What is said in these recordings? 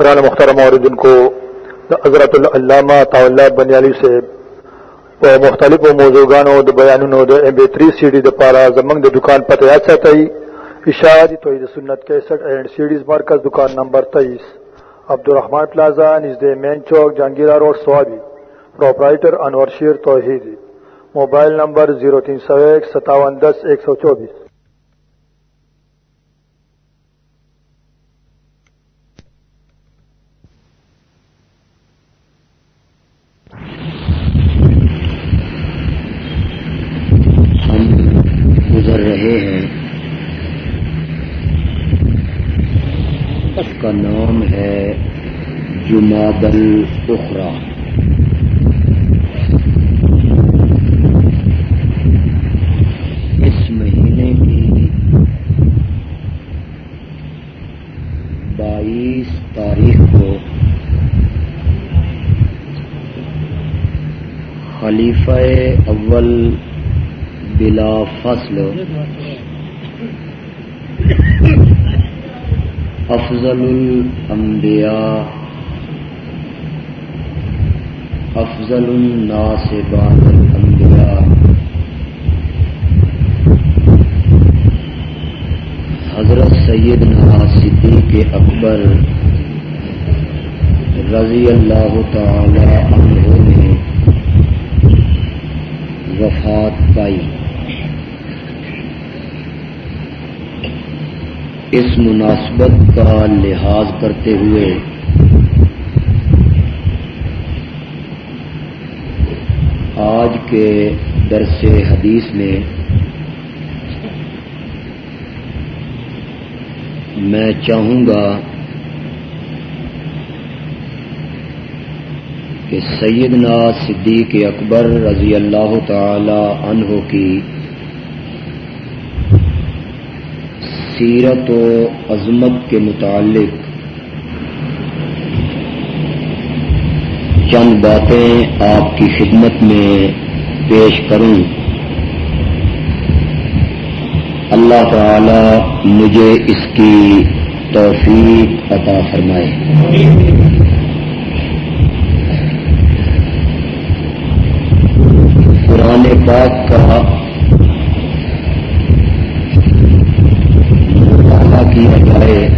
بران مختار موردن کو حضرت علامہ طاولہ بنیالی سے په مختلفو موضوعګانو د بیانونو د ام بي 3 سي ډي د پاره زمنګ د دکان پته یاد ساتئ اشاعتی توحید سنت 61 اینڈ سیډیز مرکز دکان نمبر 23 عبدالرحمن پلازا نزد مین چوک، Jahangira road, Swabi. Proprietor Anwar Sher Tauhidi. Mobile number 03015710124 گزر رہے ہیں اس کا نام ہے جماد الاخرا اس مہینے کی بائیس تاریخ کو خلیفہ اول بلا فصل افضل الانبیاء افضل الناس بعد الانبیاء حضرت سیدنا صدیق اکبر رضی اللہ تعالی عنہ نے وفات پائی۔ اس مناسبت کا لحاظ کرتے ہوئے آج کے درس حدیث میں میں چاہوں گا کہ سیدنا صدیق اکبر رضی اللہ تعالی عنہ کی سیرت و عظمت کے متعلق چند باتیں آپ کی خدمت میں پیش کروں۔ اللہ تعالی مجھے اس کی توفیق عطا فرمائے۔ قرآن پاک کا کیا جائے۔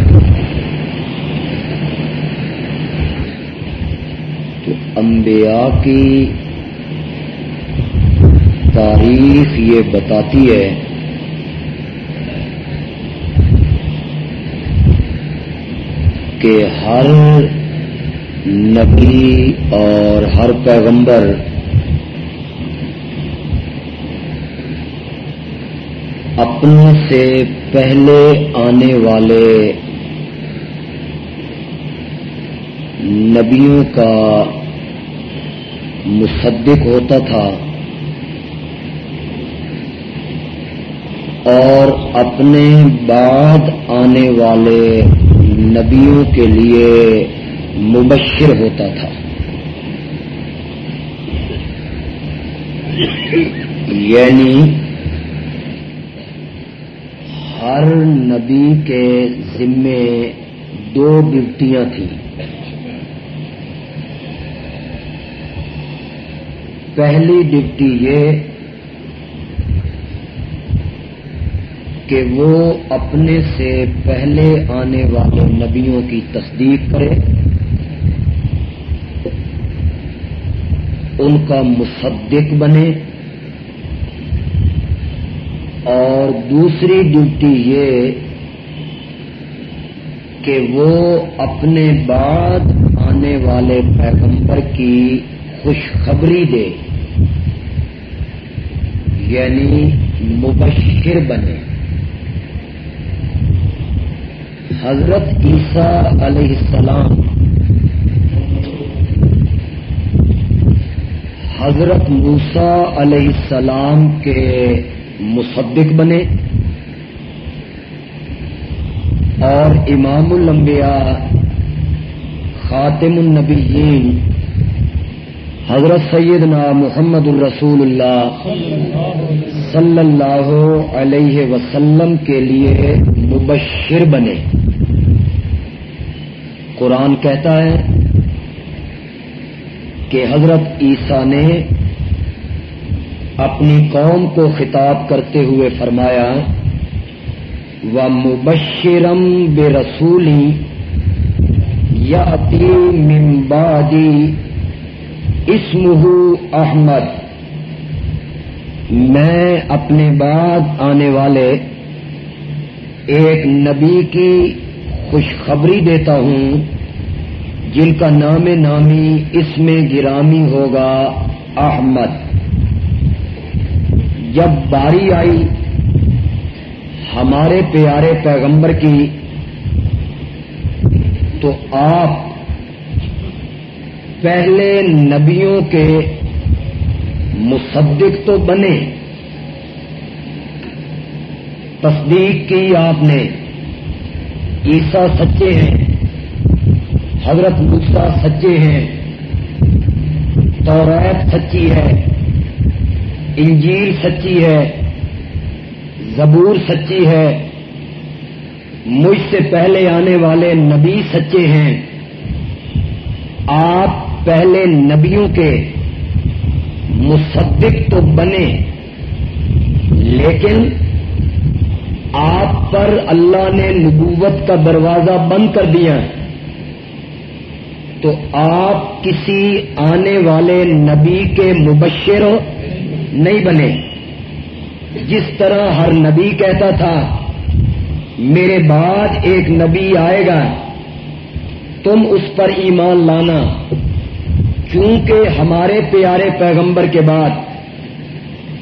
تو انبیاء کی تاریخ یہ بتاتی ہے کہ ہر نبی اور ہر پیغمبر اپنے سے پہلے آنے والے نبیوں کا مصدق ہوتا تھا اور اپنے بعد آنے والے نبیوں کے لیے مبشر ہوتا تھا۔ یعنی ہر نبی کے ذمے دو ڈیوٹیاں تھیں۔ پہلی ڈپٹی یہ کہ وہ اپنے سے پہلے آنے والے نبیوں کی تصدیق کرے، ان کا مصدق بنے اور دوسری ڈیوٹی یہ کہ وہ اپنے بعد آنے والے پیغمبر کی خوشخبری دے یعنی مبشر بنے۔ حضرت عیسیٰ علیہ السلام، حضرت موسا علیہ السلام کے مصدق بنے اور امام الانبیاء، خاتم النبیین، حضرت سیدنا محمد الرسول اللہ صلی اللہ علیہ وسلم کے لیے مبشر بنے۔ قرآن کہتا ہے کہ حضرت عیسیٰ نے اپنی قوم کو خطاب کرتے ہوئے فرمایا و مبشرم بے رسولی یا ممبادی اسمہ احمد میں اپنے بعد آنے والے ایک نبی کی خوشخبری دیتا ہوں، جن کا نام نامی اس میں گرامی ہوگا احمد۔ جب باری آئی، ہمارے پیارے پیغمبر کی، تو آپ پہلے نبیوں کے مصدق تو بنے۔ تصدیق کی آپ نے۔ عیسا سچے ہیں، حضرت مسا سچے ہیں توریت سچی ہے۔ انجیل سچی ہے، زبور سچی ہے، مجھ سے پہلے آنے والے نبی سچے ہیں۔ آپ پہلے نبیوں کے مصدق تو بنے، لیکن آپ پر اللہ نے نبوت کا دروازہ بند کر دیا۔ تو آپ کسی آنے والے نبی کے مبشر نہیں بنے۔ جس طرح ہر نبی کہتا تھا، میرے بعد ایک نبی آئے گا، تم اس پر ایمان لانا۔ کیونکہ ہمارے پیارے پیغمبر کے بعد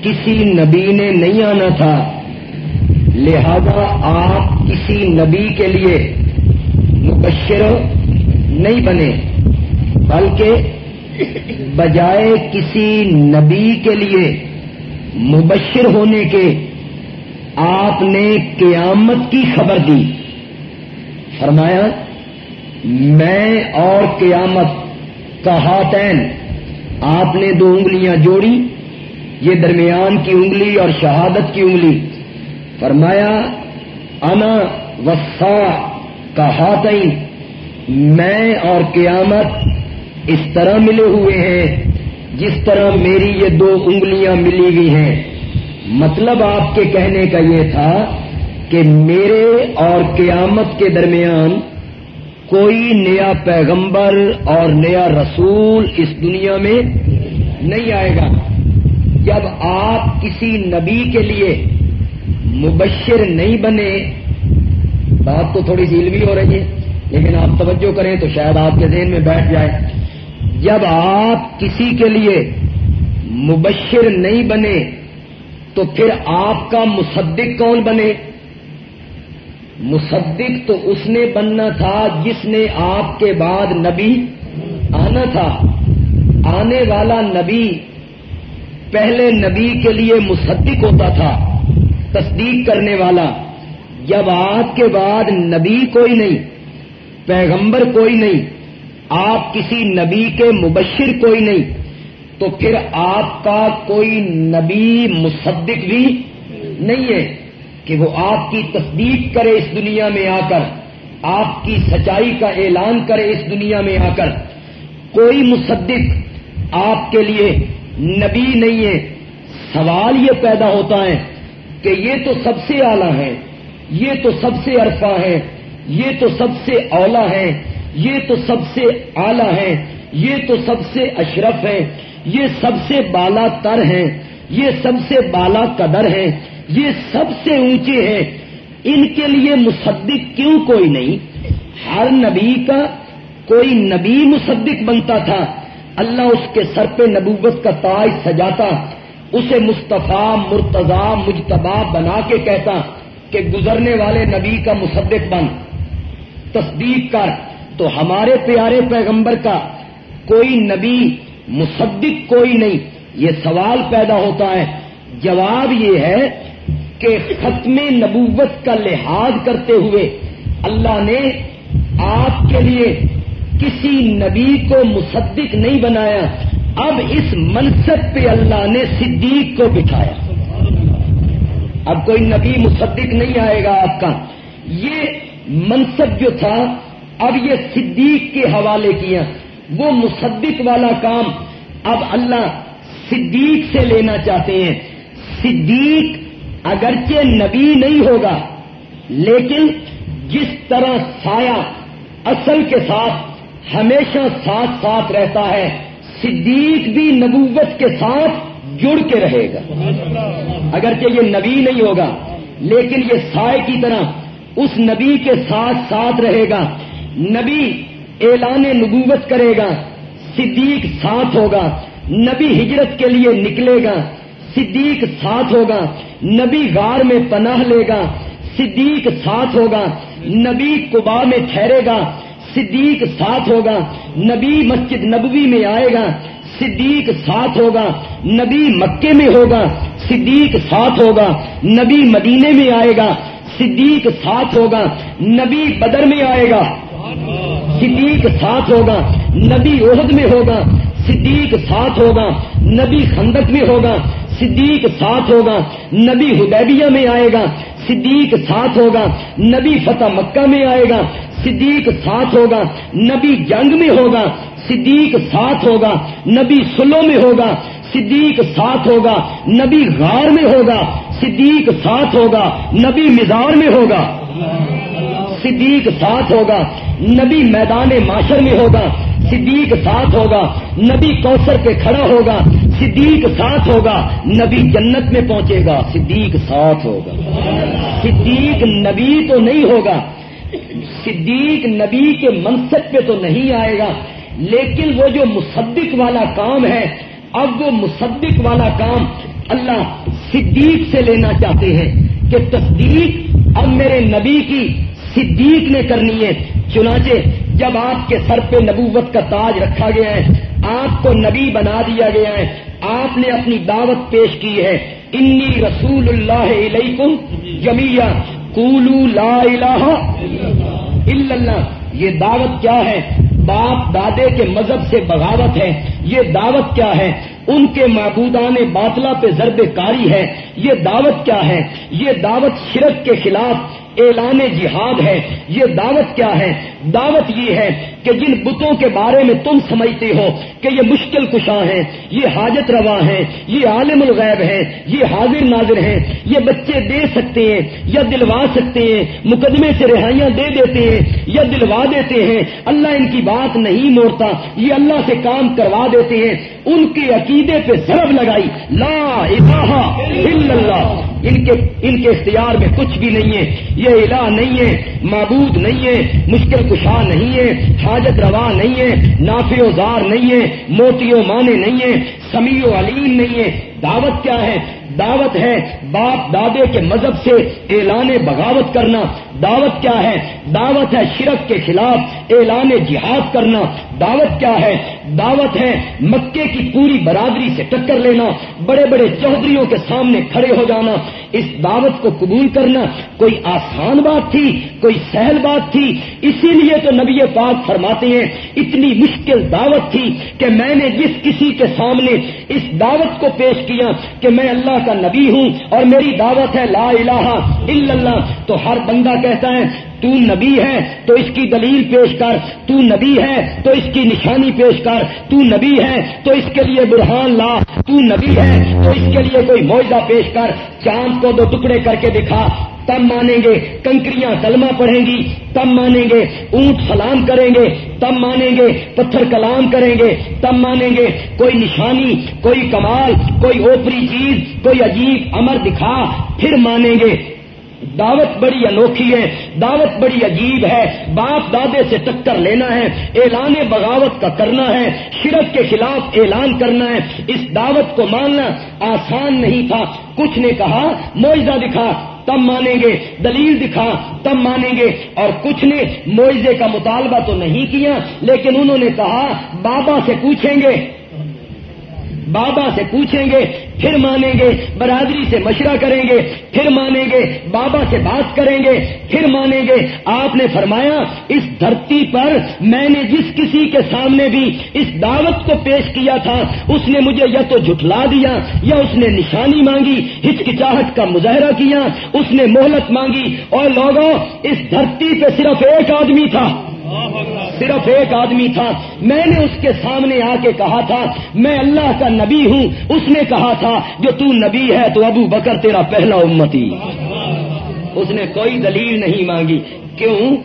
کسی نبی نے نہیں آنا تھا، لہذا آپ کسی نبی کے لیے مبشر نہیں بنے، بلکہ بجائے کسی نبی کے لیے مبشر ہونے کے آپ نے قیامت کی خبر دی۔ فرمایا، میں اور قیامت کا ہاتین، آپ نے دو انگلیاں جوڑی، یہ درمیان کی انگلی اور شہادت کی انگلی۔ فرمایا، انا وسا کا ہاتین، میں اور قیامت اس طرح ملے ہوئے ہیں جس طرح میری یہ دو انگلیاں ملی ہوئی ہیں۔ مطلب آپ کے کہنے کا یہ تھا کہ میرے اور قیامت کے درمیان کوئی نیا پیغمبر اور نیا رسول اس دنیا میں نہیں آئے گا۔ جب آپ کسی نبی کے لیے مبشر نہیں بنے، بات تو تھوڑی سی علمی ہو رہی ہے، لیکن آپ توجہ کریں تو شاید آپ کے ذہن میں بیٹھ جائے۔ جب آپ کسی کے لیے مبشر نہیں بنے تو پھر آپ کا مصدق کون بنے؟ مصدق تو اس نے بننا تھا جس نے آپ کے بعد نبی آنا تھا۔ آنے والا نبی پہلے نبی کے لیے مصدق ہوتا تھا، تصدیق کرنے والا۔ جب آپ کے بعد نبی کوئی نہیں، پیغمبر کوئی نہیں آپ کسی نبی کے مبشر کوئی نہیں، تو پھر آپ کا کوئی نبی مصدق بھی نہیں ہے کہ وہ آپ کی تصدیق کرے اس دنیا میں آ کر، آپ کی سچائی کا اعلان کرے اس دنیا میں آ کر۔ کوئی مصدق آپ کے لیے نبی نہیں ہے۔ سوال یہ پیدا ہوتا ہے کہ یہ تو سب سے اعلیٰ ہے، یہ تو سب سے عرفہ ہے، یہ تو سب سے اولا ہے۔ یہ تو سب سے اعلی ہے، یہ تو سب سے اشرف ہے، یہ سب سے بالا تر ہیں یہ سب سے بالا قدر ہیں یہ سب سے اونچے ہیں۔ ان کے لیے مصدق کیوں کوئی نہیں؟ ہر نبی کا کوئی نبی مصدق بنتا تھا۔ اللہ اس کے سر پہ نبوت کا تاج سجاتا، اسے مصطفیٰ، مرتضی مجتبا بنا کے کہتا کہ گزرنے والے نبی کا مصدق بن۔ تصدیق کر۔ تو ہمارے پیارے پیغمبر کا کوئی نبی مصدق کوئی نہیں۔ یہ سوال پیدا ہوتا ہے۔ جواب یہ ہے کہ ختم نبوت کا لحاظ کرتے ہوئے اللہ نے آپ کے لیے کسی نبی کو مصدق نہیں بنایا۔ اب اس منصب پہ اللہ نے صدیق کو بٹھایا۔ اب کوئی نبی مصدق نہیں آئے گا آپ کا۔ یہ منصب جو تھا اب یہ صدیق کے حوالے کیا وہ مصدق والا کام اب اللہ صدیق سے لینا چاہتے ہیں۔ صدیق اگرچہ نبی نہیں ہوگا، لیکن جس طرح سایہ اصل کے ساتھ ہمیشہ ساتھ ساتھ رہتا ہے، صدیق بھی نبوت کے ساتھ جڑ کے رہے گا۔ اگرچہ یہ نبی نہیں ہوگا، لیکن یہ سائے کی طرح اس نبی کے ساتھ ساتھ رہے گا۔ نبی اعلان نبوت کرے گا، صدیق ساتھ ہوگا، نبی ہجرت کے لیے نکلے گا، صدیق ساتھ ہوگا، نبی غار میں پناہ لے گا، صدیق ساتھ ہوگا، نبی کبا میں ٹھہرے گا، صدیق ساتھ ہوگا، نبی مسجد نبوی میں آئے گا، صدیق ساتھ ہوگا، نبی مکے میں ہوگا، صدیق ساتھ ہوگا، نبی مدینے میں آئے گا، صدیق ساتھ ہوگا، نبی بدر میں آئے گا۔ صدیق ساتھ ہوگا، نبی عہد میں ہوگا، صدیق ساتھ ہوگا، نبی خندق میں ہوگا، صدیق ساتھ ہوگا، نبی ہدیبیہ میں آئے گا، صدیق ساتھ ہوگا، نبی فتح مکہ میں آئے گا، صدیق ساتھ ہوگا، نبی جنگ میں ہوگا، صدیق ساتھ ہوگا، نبی سلو میں ہوگا، صدیق ساتھ ہوگا، نبی غار میں ہوگا، صدیق ساتھ ہوگا، نبی مزار میں ہوگا۔ صدیق ساتھ ہوگا نبی میدان معاشر میں ہوگا، صدیق ساتھ ہوگا، نبی کوثر پہ کھڑا ہوگا، صدیق ساتھ ہوگا، نبی جنت میں پہنچے گا، صدیق ساتھ ہوگا۔ صدیق نبی تو نہیں ہوگا، صدیق نبی کے منصب پہ تو نہیں آئے گا۔ لیکن وہ جو مصدق والا کام ہے، اب وہ مصدق والا کام اللہ صدیق سے لینا چاہتے ہیں کہ تصدیق اب میرے نبی کی صدیق نے کرنی ہے۔ چنانچہ جب آپ کے سر پہ نبوت کا تاج رکھا گیا ہے، آپ کو نبی بنا دیا گیا ہے۔ آپ نے اپنی دعوت پیش کی ہے۔ انی رسول اللہ علیکم جمیا کولو لا الہ الا اللہ۔ یہ دعوت کیا ہے؟ باپ دادے کے مذہب سے بغاوت ہے۔ یہ دعوت کیا ہے؟ ان کے معبودان باطلا پہ ضرب کاری ہے۔ یہ دعوت کیا ہے؟ یہ دعوت شرک کے خلاف اعلان جہاد ہے، یہ دعوت کیا ہے؟ دعوت یہ ہے کہ جن بتوں کے بارے میں تم سمجھتے ہو کہ یہ مشکل کشاں ہیں، یہ حاجت روا ہیں، یہ عالم الغیب ہیں، یہ حاضر ناظر ہیں، یہ بچے دے سکتے ہیں یا دلوا سکتے ہیں، مقدمے سے رہائیاں دے دیتے ہیں یا دلوا دیتے ہیں، اللہ ان کی بات نہیں موڑتا، یہ اللہ سے کام کروا دیتے ہیں، ان کے عقیدے پہ ضرب لگائی، لا الہ الا اللہ۔ ان کے ان کے اختیار میں کچھ بھی نہیں ہے۔ یہ الہ نہیں ہے، معبود نہیں ہے، مشکل کشا نہیں ہے، حاجت روا نہیں ہے، نافع و زار نہیں ہے موتیوں مانے نہیں ہے، سمیع و علیم نہیں ہے۔ دعوت کیا ہے؟ دعوت ہے باپ دادے کے مذہب سے اعلان بغاوت کرنا۔ دعوت کیا ہے؟ دعوت ہے شرک کے خلاف اعلان جہاد کرنا۔ دعوت کیا ہے؟ دعوت ہے مکے کی پوری برادری سے ٹکر لینا۔ بڑے بڑے چودھریوں کے سامنے کھڑے ہو جانا۔ اس دعوت کو قبول کرنا کوئی آسان بات تھی، کوئی سہل بات تھی۔ اسی لیے تو نبی پاک فرماتے ہیں، اتنی مشکل دعوت تھی کہ میں نے جس کسی کے سامنے اس دعوت کو پیش کیا کہ میں اللہ کا نبی ہوں اور میری دعوت ہے لا الہ الا اللہ تو ہر بندہ کہتا ہے تو نبی ہے، تو اس کی دلیل پیش کر، تو نبی ہے، تو اس کی نشانی پیش کر، تو نبی ہے، تو اس کے لیے برہان لا، تو نبی ہے، تو اس کے لیے کوئی معاوضہ پیش کر، چاند کو دو ٹکڑے کر کے دکھا، تب مانیں گے کنکریاں کلمہ پڑھیں گی، تب مانیں گے اونٹ سلام کریں گے، تب مانیں گے پتھر کلام کریں گے، تب مانیں گے کوئی نشانی، کوئی کمال، کوئی اوپری چیز، کوئی عجیب امر دکھا، پھر مانیں گے دعوت بڑی انوکھی ہے، دعوت بڑی عجیب ہے۔ باپ دادے سے ٹکر لینا ہے، اعلان بغاوت کا کرنا ہے، شرک کے خلاف اعلان کرنا ہے۔ اس دعوت کو ماننا آسان نہیں تھا۔ کچھ نے کہا، معجزہ دکھا تب مانیں گے۔ دلیل دکھا تب مانیں گے۔ اور کچھ نے معجزے کا مطالبہ تو نہیں کیا، لیکن انہوں نے کہا، بابا سے پوچھیں گے۔ بابا سے پوچھیں گے پھر مانیں گے، برادری سے مشورہ کریں گے، پھر مانیں گے، بابا سے بات کریں گے، پھر مانیں گے۔ آپ نے فرمایا، اس دھرتی پر میں نے جس کسی کے سامنے بھی اس دعوت کو پیش کیا تھا، اس نے مجھے یا تو جھٹلا دیا، یا اس نے نشانی مانگی، ہچکچاہٹ کا مظاہرہ کیا، اس نے مہلت مانگی۔ اور لوگوں، اس دھرتی پہ صرف ایک آدمی تھا۔ صرف ایک آدمی تھا۔ میں نے اس کے سامنے آ کے کہا تھا، میں اللہ کا نبی ہوں۔ اس نے کہا تھا، جو تو نبی ہے، تو ابو بکر تیرا پہلا امتی۔ اس نے کوئی دلیل نہیں مانگی۔ کیوں؟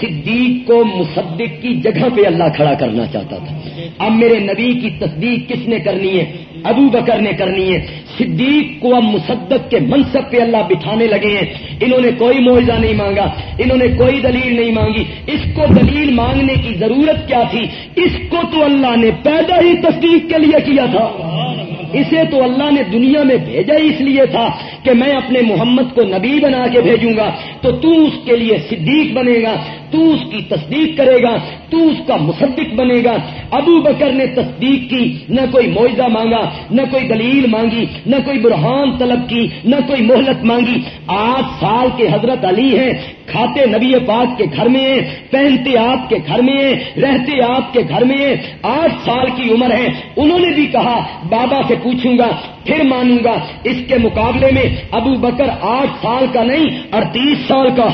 صدیق کو مصدق کی جگہ پہ اللہ کھڑا کرنا چاہتا تھا۔ اب میرے نبی کی تصدیق کس نے کرنی ہے؟ ابو بکر نے کرنی ہے۔ صدیق کو اب مصدق کے منصب پہ اللہ بٹھانے لگے ہیں۔ انہوں نے کوئی معاوضہ نہیں مانگا، انہوں نے کوئی دلیل نہیں مانگی۔ اس کو دلیل مانگنے کی ضرورت کیا تھی؟ اس کو تو اللہ نے پیدا ہی تصدیق کے لیے کیا تھا۔ اسے تو اللہ نے دنیا میں بھیجا ہی اس لیے تھا کہ میں اپنے محمد کو نبی بنا کے بھیجوں گا۔ تو تو اس کے لیے صدیق بنے گا، تو اس کی تصدیق کرے گا، تو اس کا مصدق بنے گا۔ ابو بکر نے تصدیق کی، نہ کوئی معاوضہ مانگا، نہ کوئی دلیل مانگی، نہ کوئی برہان طلب کی، نہ کوئی مہلت مانگی۔ آٹھ سال کے حضرت علی ہیں کھاتے نبی پاک کے گھر میں ہیں پہنتے آپ کے گھر میں ہیں رہتے آپ کے گھر میں ہیں آٹھ سال کی عمر ہے۔ انہوں نے بھی کہا، بابا سے پوچھوں گا، پھر مانوں گا، اس کے مقابلے میں ابو بکر آٹھ سال کا نہیں، اڑتیس سال کا۔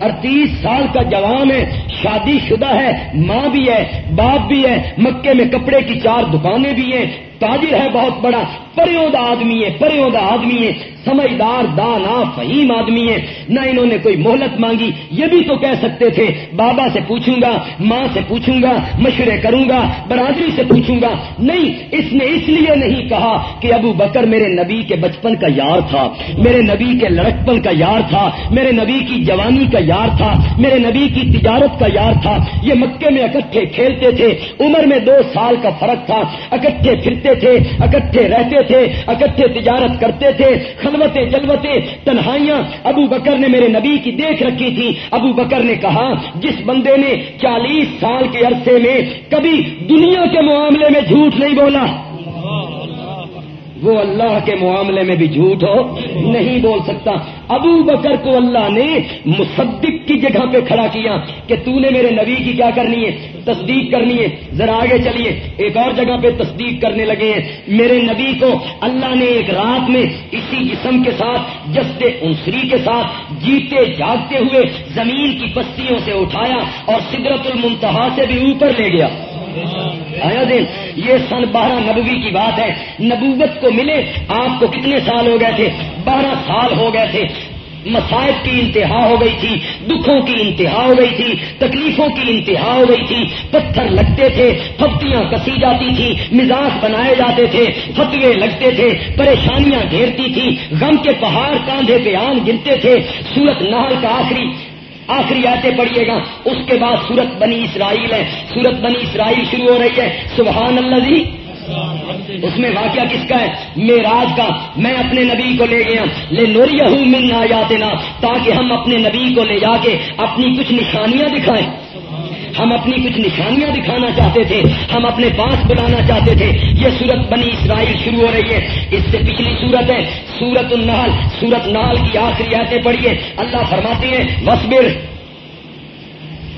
اڑتیس سال کا جوان ہے، شادی شدہ ہے، ماں بھی ہے، باپ بھی ہے، مکے میں کپڑے کی چار دکانیں بھی ہیں تاجر ہے بہت بڑا، پریود آدمی ہے، پریود آدمی ہے، سمجھدار، دانا، فہیم آدمی ہے۔ نہ انہوں نے کوئی مہلت مانگی، یہ بھی تو کہہ سکتے تھے، بابا سے پوچھوں گا، ماں سے پوچھوں گا، مشورے کروں گا، برادری سے پوچھوں گا۔ نہیں، اس نے اس لیے نہیں کہا کہ ابو بکر میرے نبی کے بچپن کا یار تھا، میرے نبی کے لڑکپن کا یار تھا، میرے نبی کی جوانی کا یار تھا، میرے نبی کی تجارت کا یار تھا۔ یہ مکے میں اکٹھے کھیلتے تھے، عمر میں دو سال کا فرق تھا، اکٹھے پھرتے تھے، اکٹھے رہتے تھے، اکٹھے تجارت کرتے تھے، خلوتیں، جلوتیں، تنہائیاں۔ ابو بکر نے میرے نبی کی دیکھ رکھی تھی۔ ابو بکر نے کہا، جس بندے نے چالیس سال کے عرصے میں کبھی دنیا کے معاملے میں جھوٹ نہیں بولا وہ اللہ کے معاملے میں بھی جھوٹ ہو، نہیں بول سکتا۔ ابو بکر کو اللہ نے مصدق کی جگہ پہ کھڑا کیا کہ تو نے میرے نبی کی کیا کرنی ہے؟ تصدیق کرنی ہے۔ ذرا آگے چلیے۔ ایک اور جگہ پہ تصدیق کرنے لگے ہیں۔ میرے نبی کو اللہ نے ایک رات میں اسی جسم کے ساتھ جستے انسری کے ساتھ جیتے جاگتے ہوئے زمین کی پستیوں سے اٹھایا اور سدرت المنتہا سے بھی اوپر لے گیا۔ آیا دن یہ سن بارہ نبوی کی بات ہے۔ نبوت کو ملے، آپ کو کتنے سال ہو گئے تھے؟ بارہ سال ہو گئے تھے۔ مسائب کی انتہا ہو گئی تھی، دکھوں کی انتہا ہو گئی تھی، تکلیفوں کی انتہا ہو گئی تھی۔ پتھر لگتے تھے پھپتیاں کسی جاتی تھی، مزاج بنائے جاتے تھے فتوے لگتے تھے، پریشانیاں گھیرتی تھی۔ غم کے پہاڑ کاندھے پہ آن گرتے تھے۔ سورت نہل کا آخری آخری آتے پڑھیے گا۔ اس کے بعد سورت بنی اسرائیل ہے۔ سورت بنی اسرائیل شروع ہو رہی ہے۔ سبحان اللہ جی اس میں واقعہ کس کا ہے؟ میراج کا۔ میں اپنے نبی کو لے گیا۔ لے نوری من آیاتنا۔ تاکہ ہم اپنے نبی کو لے جا کے اپنی کچھ نشانیاں دکھائیں۔ ہم اپنی کچھ نشانیاں دکھانا چاہتے تھے۔ ہم اپنے پاس بلانا چاہتے تھے۔ یہ سورت بنی اسرائیل شروع ہو رہی ہے۔ اس سے پچھلی سورت ہے۔ سورت النال سورت نال کی آخری آتے پڑھیے۔ اللہ فرماتے ہیں وسبر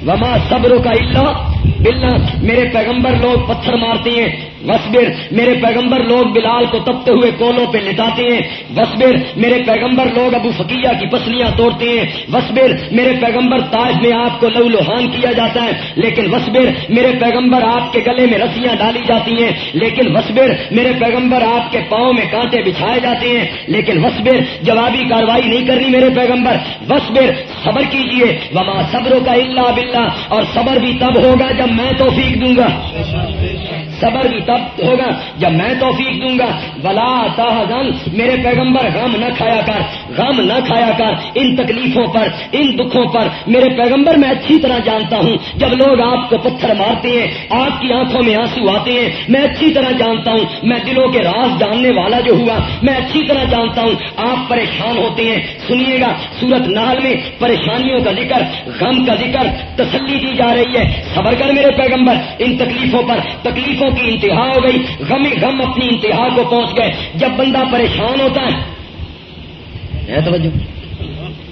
وما صبروں کا اللہ بلنا میرے پیغمبر لوگ پتھر مارتے ہیں۔ وسبر میرے پیغمبر لوگ بلال کو تپتے ہوئے کولوں پہ لٹاتے ہیں۔ وسبر میرے پیغمبر لوگ ابو فقیہ کی پسلیاں توڑتے ہیں۔ وسبر میرے پیغمبر تاج میں آپ کو لو لوہان کیا جاتا ہے۔ لیکن وسبر میرے پیغمبر آپ کے گلے میں رسیاں ڈالی جاتی ہیں۔ لیکن وسبر میرے پیغمبر آپ کے پاؤں میں کانٹے بچھائے جاتے ہیں۔ لیکن وسبر جوابی کاروائی نہیں کرنی میرے پیغمبر۔ وسبر صبر کیجیے۔ وما صبروں کا اللہ بلّہ اور صبر بھی تب ہوگا جب میں توفیق دوں گا۔ صبر بھی تب ہوگا جب میں توفیق دوں گا۔ بلا تاحزن میرے پیغمبر، غم نہ کھایا کر۔ غم نہ کھایا کر۔ ان تکلیفوں پر، ان دکھوں پر۔ میرے پیغمبر، میں اچھی طرح جانتا ہوں۔ جب لوگ آپ کو پتھر مارتے ہیں، آپ کی آنکھوں میں آنسو آتے ہیں، میں اچھی طرح جانتا ہوں۔ میں دلوں کے راز جاننے والا جو ہوا، میں اچھی طرح جانتا ہوں۔ آپ پریشان ہوتے ہیں۔ سنیے گا، سورت نال میں پریشانیوں کا ذکر، غم کا ذکر تسلی دی جا رہی ہے۔ صبر کر میرے پیغمبر، ان تکلیفوں پر، تکلیفوں کی انتہا ہو گئی غم غم اپنی انتہا کو پہنچ گئے۔ جب بندہ پریشان ہوتا ہے توجہ؟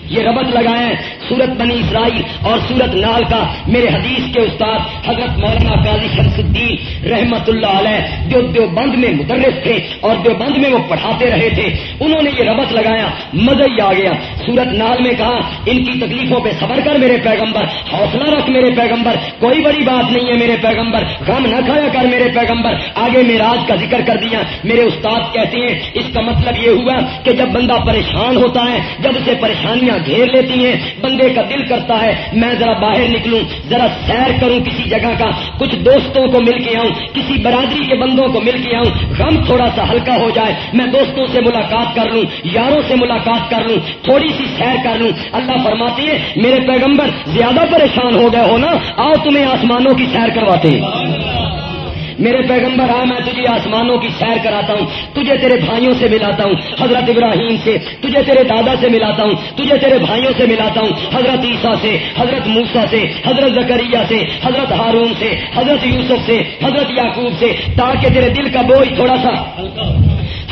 یہ ربط لگائے سورت بنی اسرائیل اور سورت نال کا میرے حدیث کے استاد حضرت مولانا قاضی شمس الدین رحمت اللہ علیہ جو دیوبند میں مدرس تھے اور دیوبند میں وہ پڑھاتے رہے تھے، انہوں نے یہ ربط لگایا، مزہ ہی آ گیا۔ سورت نال میں کہا، ان کی تکلیفوں پہ صبر کر میرے پیغمبر، حوصلہ رکھ میرے پیغمبر، کوئی بڑی بات نہیں ہے میرے پیغمبر، غم نہ کھایا کر میرے پیغمبر۔ آگے میراج کا ذکر کر دیا۔ میرے استاد کہتے ہیں، اس کا مطلب یہ ہوا کہ جب بندہ پریشان ہوتا ہے، جب اسے پریشانیاں گھیر لیتی ہیں، بندے کا دل کرتا ہے، میں ذرا باہر نکلوں، ذرا سیر کروں کسی جگہ کا، کچھ دوستوں کو مل کے آؤں، کسی برادری کے بندوں کو مل کے آؤں، غم تھوڑا سا ہلکا ہو جائے، میں دوستوں سے ملاقات کر لوں، یاروں سے ملاقات کر لوں، تھوڑی سی سیر کر لوں۔ اللہ فرماتی ہے میرے پیغمبر زیادہ پریشان ہو گئے ہو نا، آؤ تمہیں آسمانوں کی سیر کرواتے میرے پیغمبر، آ میں تجھے آسمانوں کی سیر کراتا ہوں، تجھے تیرے بھائیوں سے ملاتا ہوں، حضرت ابراہیم سے، تجھے تیرے دادا سے ملاتا ہوں، تجھے تیرے بھائیوں سے ملاتا ہوں، حضرت عیسیٰ سے، حضرت موسا سے، حضرت زکریہ سے، حضرت ہارون سے، حضرت یوسف سے، حضرت یعقوب سے، تاکہ تیرے دل کا بوجھ تھوڑا سا۔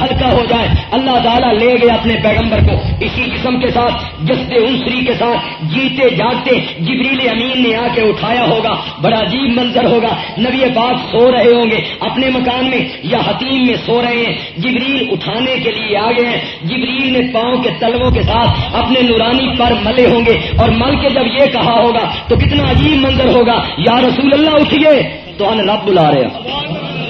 ہلکا ہو جائے۔ اللہ تعالیٰ لے گئے اپنے پیغمبر کو۔ اسی قسم کے ساتھ جستے انسری کے ساتھ جیتے جاگتے جبریل امین نے آ کے اٹھایا ہوگا۔ بڑا عجیب منظر ہوگا۔ نبی پاک سو رہے ہوں گے۔ اپنے مکان میں یا حتیم میں سو رہے ہیں۔ جبریل اٹھانے کے لیے آ گئے ہیں۔ جبریل نے پاؤں کے تلووں کے ساتھ اپنے نورانی پر ملے ہوں گے۔ اور مل کے جب یہ کہا ہوگا تو کتنا عجیب منظر ہوگا۔ یا رسول اللہ، اٹھیے۔ تو ہم رب بلا رہے ہیں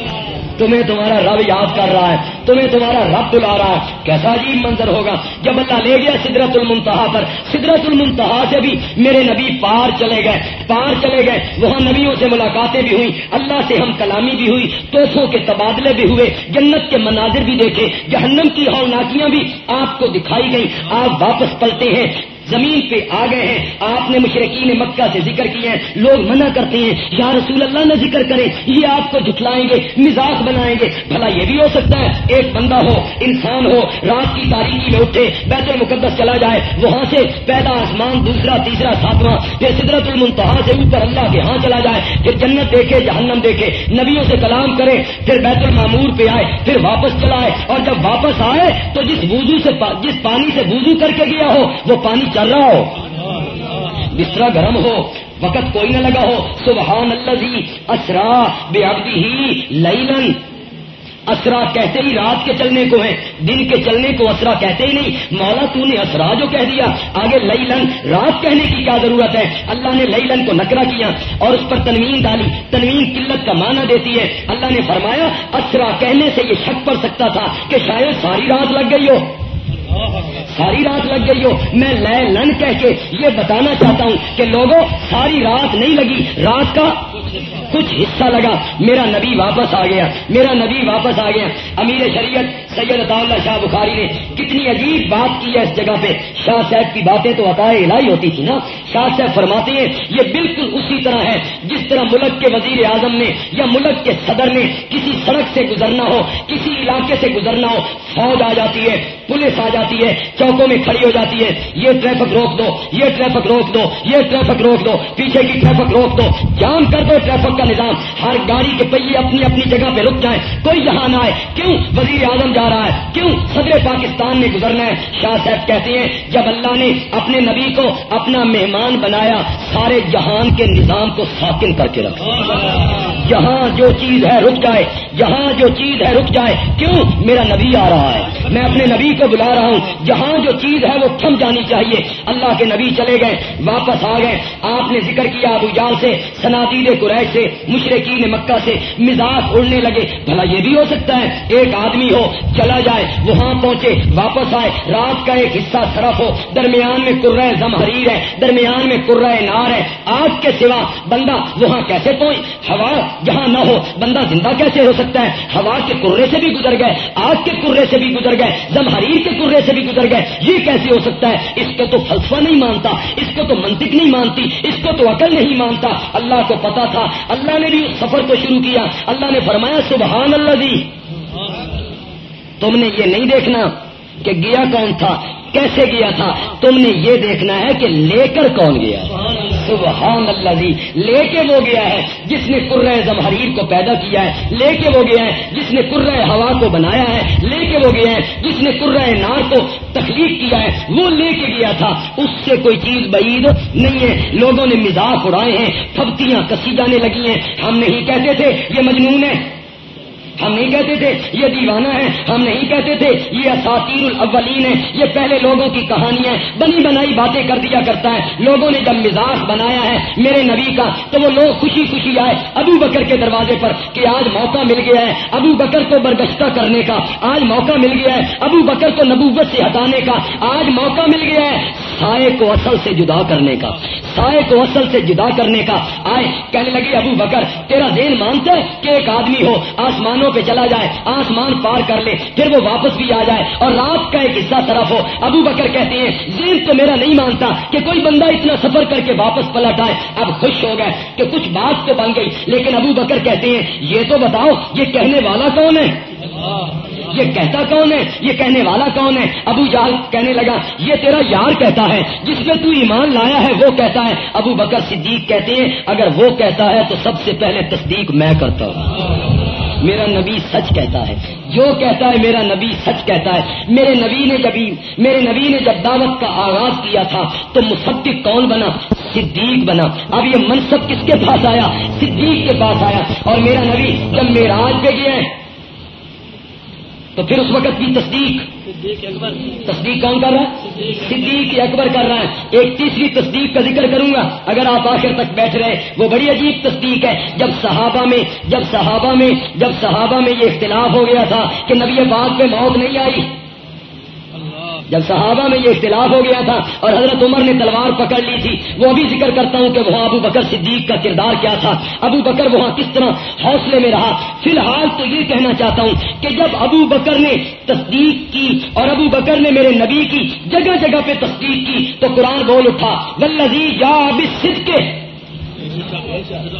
تمہیں تمہارا رب یاد کر رہا ہے، تمہیں تمہارا رب بلا رہا ہے۔ کیسا عجیب منظر ہوگا، جب اللہ لے گیا سدرت المنتہا پر۔ سدرت المنتہا سے بھی میرے نبی پار چلے گئے، پار چلے گئے۔ وہاں نبیوں سے ملاقاتیں بھی ہوئی اللہ سے ہم کلامی بھی ہوئی توفوں کے تبادلے بھی ہوئے، جنت کے مناظر بھی دیکھے، جہنم کی ہولناکیاں بھی آپ کو دکھائی گئی آپ واپس پلتے ہیں زمین پہ آ گئے ہیں۔ آپ نے مشرقین مکہ سے ذکر کیے ہیں۔ لوگ منع کرتے ہیں۔ یا رسول اللہ نے ذکر کرے یہ آپ کو جھٹلائیں گے، مزاق بنائیں گے۔ بھلا یہ بھی ہو سکتا ہے۔ ایک بندہ ہو، انسان ہو، رات کی تاریخی میں اٹھے، بیت المقدس چلا جائے، وہاں سے پیدا آسمان، دوسرا، تیسرا، ساتواں، پھر سدرت المنتہا سے اوپر اللہ کے ہاں چلا جائے، پھر جنت دیکھے، جہنم دیکھے، نبیوں سے کلام کرے، پھر بیت المامور پہ آئے، پھر واپس چلائے اور جب واپس آئے، تو جس وضو سے جس پانی سے وضو کر کے گیا ہو، وہ پانی چل رہا ہو۔ بستر گرم ہو، وقت کوئی نہ لگا ہو۔ سبحان اللہ جی اسرا بے ابدی ہی لئی اسرا کہتے ہی رات کے چلنے کو ہے دن کے چلنے کو اسرا کہتے ہی نہیں۔ مولا تو نے اسرا جو کہہ دیا، آگے لئی لن رات کہنے کی کیا ضرورت ہے؟ اللہ نے لئی لن کو نکرا کیا اور اس پر تنوین ڈالی۔ تنوین قلت کا معنی دیتی ہے۔ اللہ نے فرمایا، اسرا کہنے سے یہ شک پڑ سکتا تھا کہ شاید ساری رات لگ گئی ہو۔ ساری رات لگ گئی ہو۔ میں لے لن کہہ کے یہ بتانا چاہتا ہوں کہ لوگوں، ساری رات نہیں لگی، رات کا کچھ حصہ لگا، میرا نبی واپس آ گیا، میرا نبی واپس آ گیا۔ امیر شریعت سید اللہ شاہ بخاری نے کتنی عجیب بات کی ہے اس جگہ پہ۔ شاہ صاحب کی باتیں تو عطائے الہی ہوتی تھی نا۔ شاہ صاحب فرماتے ہیں، یہ بالکل اسی طرح ہے۔ جس طرح ملک کے وزیر اعظم نے یا ملک کے صدر نے کسی سڑک سے گزرنا ہو، کسی علاقے سے گزرنا ہو، فوج آ جاتی ہے، پولیس آ جاتی ہے، چوکوں میں کھڑی ہو جاتی ہے۔ یہ ٹریفک روک دو، یہ ٹریفک روک دو، یہ ٹریفک روک دو، پیچھے کی ٹریفک روک دو۔ جام کر دو ٹریفک کا نظام، ہر گاڑی کے پہیے اپنی اپنی جگہ پہ رک جائیں۔ کوئی یہاں نہ آئے۔ کیوں وزیر اعظم جا رہا ہے؟ کیوں صدر پاکستان نے گزرنا ہے؟ شاہ صاحب کہتے ہیں، جب اللہ نے اپنے نبی کو اپنا مہمان بنایا، سارے جہان کے نظام کو ساکن کر کے رکھا۔ جہاں جو چیز ہے رک جائے جہاں جو چیز ہے رک جائے، کیوں؟ میرا نبی آ رہا ہے۔ میں اپنے نبی کو بلا رہا ہوں۔ جہاں جو چیز ہے وہ تھم جانی چاہیے۔ اللہ کے نبی چلے گئے، واپس آ گئے۔ آپ نے ذکر کیا ابو جال سے سنادید قریش سے، مشرقین مکہ سے۔ مزاج اڑنے لگے۔ بھلا یہ بھی ہو سکتا ہے، ایک آدمی ہو، چلا جائے، وہاں پہنچے، واپس آئے۔ رات کا ایک حصہ سرف ہو۔ درمیان میں کرہ زمحریر ہے، درمیان میں کرہ نار ہے۔ آگ کے سوا بندہ وہاں کیسے پہنچ؟ ہوا جہاں نہ ہو، بندہ زندہ کیسے ہو سکتا ہے؟ ہوا کے کرے سے بھی گزر گئے، آگ کے کرے سے بھی گزر گئے، زمحریر کے کرے سے بھی گزر گئے، یہ کیسے ہو سکتا ہے؟ اس کو تو فلسفہ نہیں مانتا، اس کو تو منطق نہیں مانتی، اس کو تو عقل نہیں مانتا۔ اللہ کو پتا تھا، اللہ نے بھی اس سفر کو شروع کیا۔ اللہ نے فرمایا، سبحان اللہ دی تم نے یہ نہیں دیکھنا کہ گیا کون تھا کیسے گیا تھا؟ تم نے یہ دیکھنا ہے کہ لے کر کون گیا سبحان اللہ جی لے کے وہ گیا ہے جس نے قرہ زمحریر کو پیدا کیا ہے، لے کے وہ گیا ہے جس نے قرہ ہوا کو بنایا ہے، لے کے وہ گیا ہے جس نے قرہ نار کو تخلیق کیا ہے، وہ لے کے گیا تھا۔ اس سے کوئی چیز بعید نہیں ہے۔ لوگوں نے مزاق اڑائے ہیں، پھبتیاں کسی جانے لگی ہیں۔ ہم نہیں کہتے تھے، یہ مجنون ہے۔ ہم نہیں کہتے تھے یہ دیوانہ ہے، ہم نہیں کہتے تھے یہ اساتیر الاولین ہے یہ پہلے لوگوں کی کہانی ہے بنی بنائی باتیں کر دیا کرتا ہے۔ لوگوں نے جب مزاج بنایا ہے میرے نبی کا، تو وہ لوگ خوشی خوشی آئے ابو بکر کے دروازے پر کہ آج موقع مل گیا ہے ابو بکر کو برگشتہ کرنے کا۔ آج موقع مل گیا ہے ابو بکر کو نبوت سے ہٹانے کا۔ آج موقع مل گیا ہے سائے کو اصل سے جدا کرنے کا۔ سائے کو اصل سے جدا کرنے کا۔ آئے کہنے لگے ابو بکر، تیرا دین مانتا ہے کہ ایک آدمی ہو، آسمانوں پہ چلا جائے، آسمان پار کر لے، پھر وہ واپس بھی آ جائے۔ اور رات کا ایک حصہ طرف ہو۔ ابو بکر کہتے ہیں دین تو میرا نہیں مانتا کہ کوئی بندہ اتنا سفر کر کے واپس پلٹ آئے۔ اب خوش ہو گئے کہ کچھ بات تو بن گئی۔ لیکن ابو بکر کہتے ہیں، یہ تو بتاؤ، یہ کہنے والا کون ہے؟ یہ کہتا کون ہے؟ یہ کہنے والا کون ہے؟ ابو جال کہنے لگا، یہ تیرا یار کہتا ہے، جس میں تو ایمان لایا ہے، وہ کہتا ہے۔ ابو بکر صدیق کہتے ہیں، اگر وہ کہتا ہے تو سب سے پہلے تصدیق میں کرتا ہوں۔ میرا نبی سچ کہتا ہے۔ جو کہتا ہے میرا نبی سچ کہتا ہے۔ میرے نبی نے جب میرے نبی نے جب دعوت کا آغاز کیا تھا، تو مصدق کون بنا؟ صدیق بنا۔ اب یہ منصب کس کے پاس آیا؟ صدیق کے پاس آیا۔ اور میرا نبی جب میراج پہ گیا ہے، تو پھر اس وقت کی تصدیق۔ تصدیق کون کر رہا ہے؟ صدیق اکبر کر رہا ہے۔ ایک تیسری تصدیق کا ذکر کروں گا۔ اگر آپ آخر تک بیٹھ رہے وہ بڑی عجیب تصدیق ہے۔ جب صحابہ میں، جب صحابہ میں، جب صحابہ میں یہ اختلاف ہو گیا تھا کہ نبی پاک پہ موت نہیں آئی۔ جب صحابہ میں یہ اختلاف ہو گیا تھا اور حضرت عمر نے تلوار پکڑ لی تھی، وہ بھی ذکر کرتا ہوں کہ وہاں ابو بکر صدیق کا کردار کیا تھا۔ ابو بکر وہاں کس طرح حوصلے میں رہا؟ فی الحال تو یہ کہنا چاہتا ہوں کہ جب ابو بکر نے تصدیق کی اور ابو بکر نے میرے نبی کی جگہ جگہ پہ تصدیق کی تو قرآن بول اٹھا ولزی یا ابھی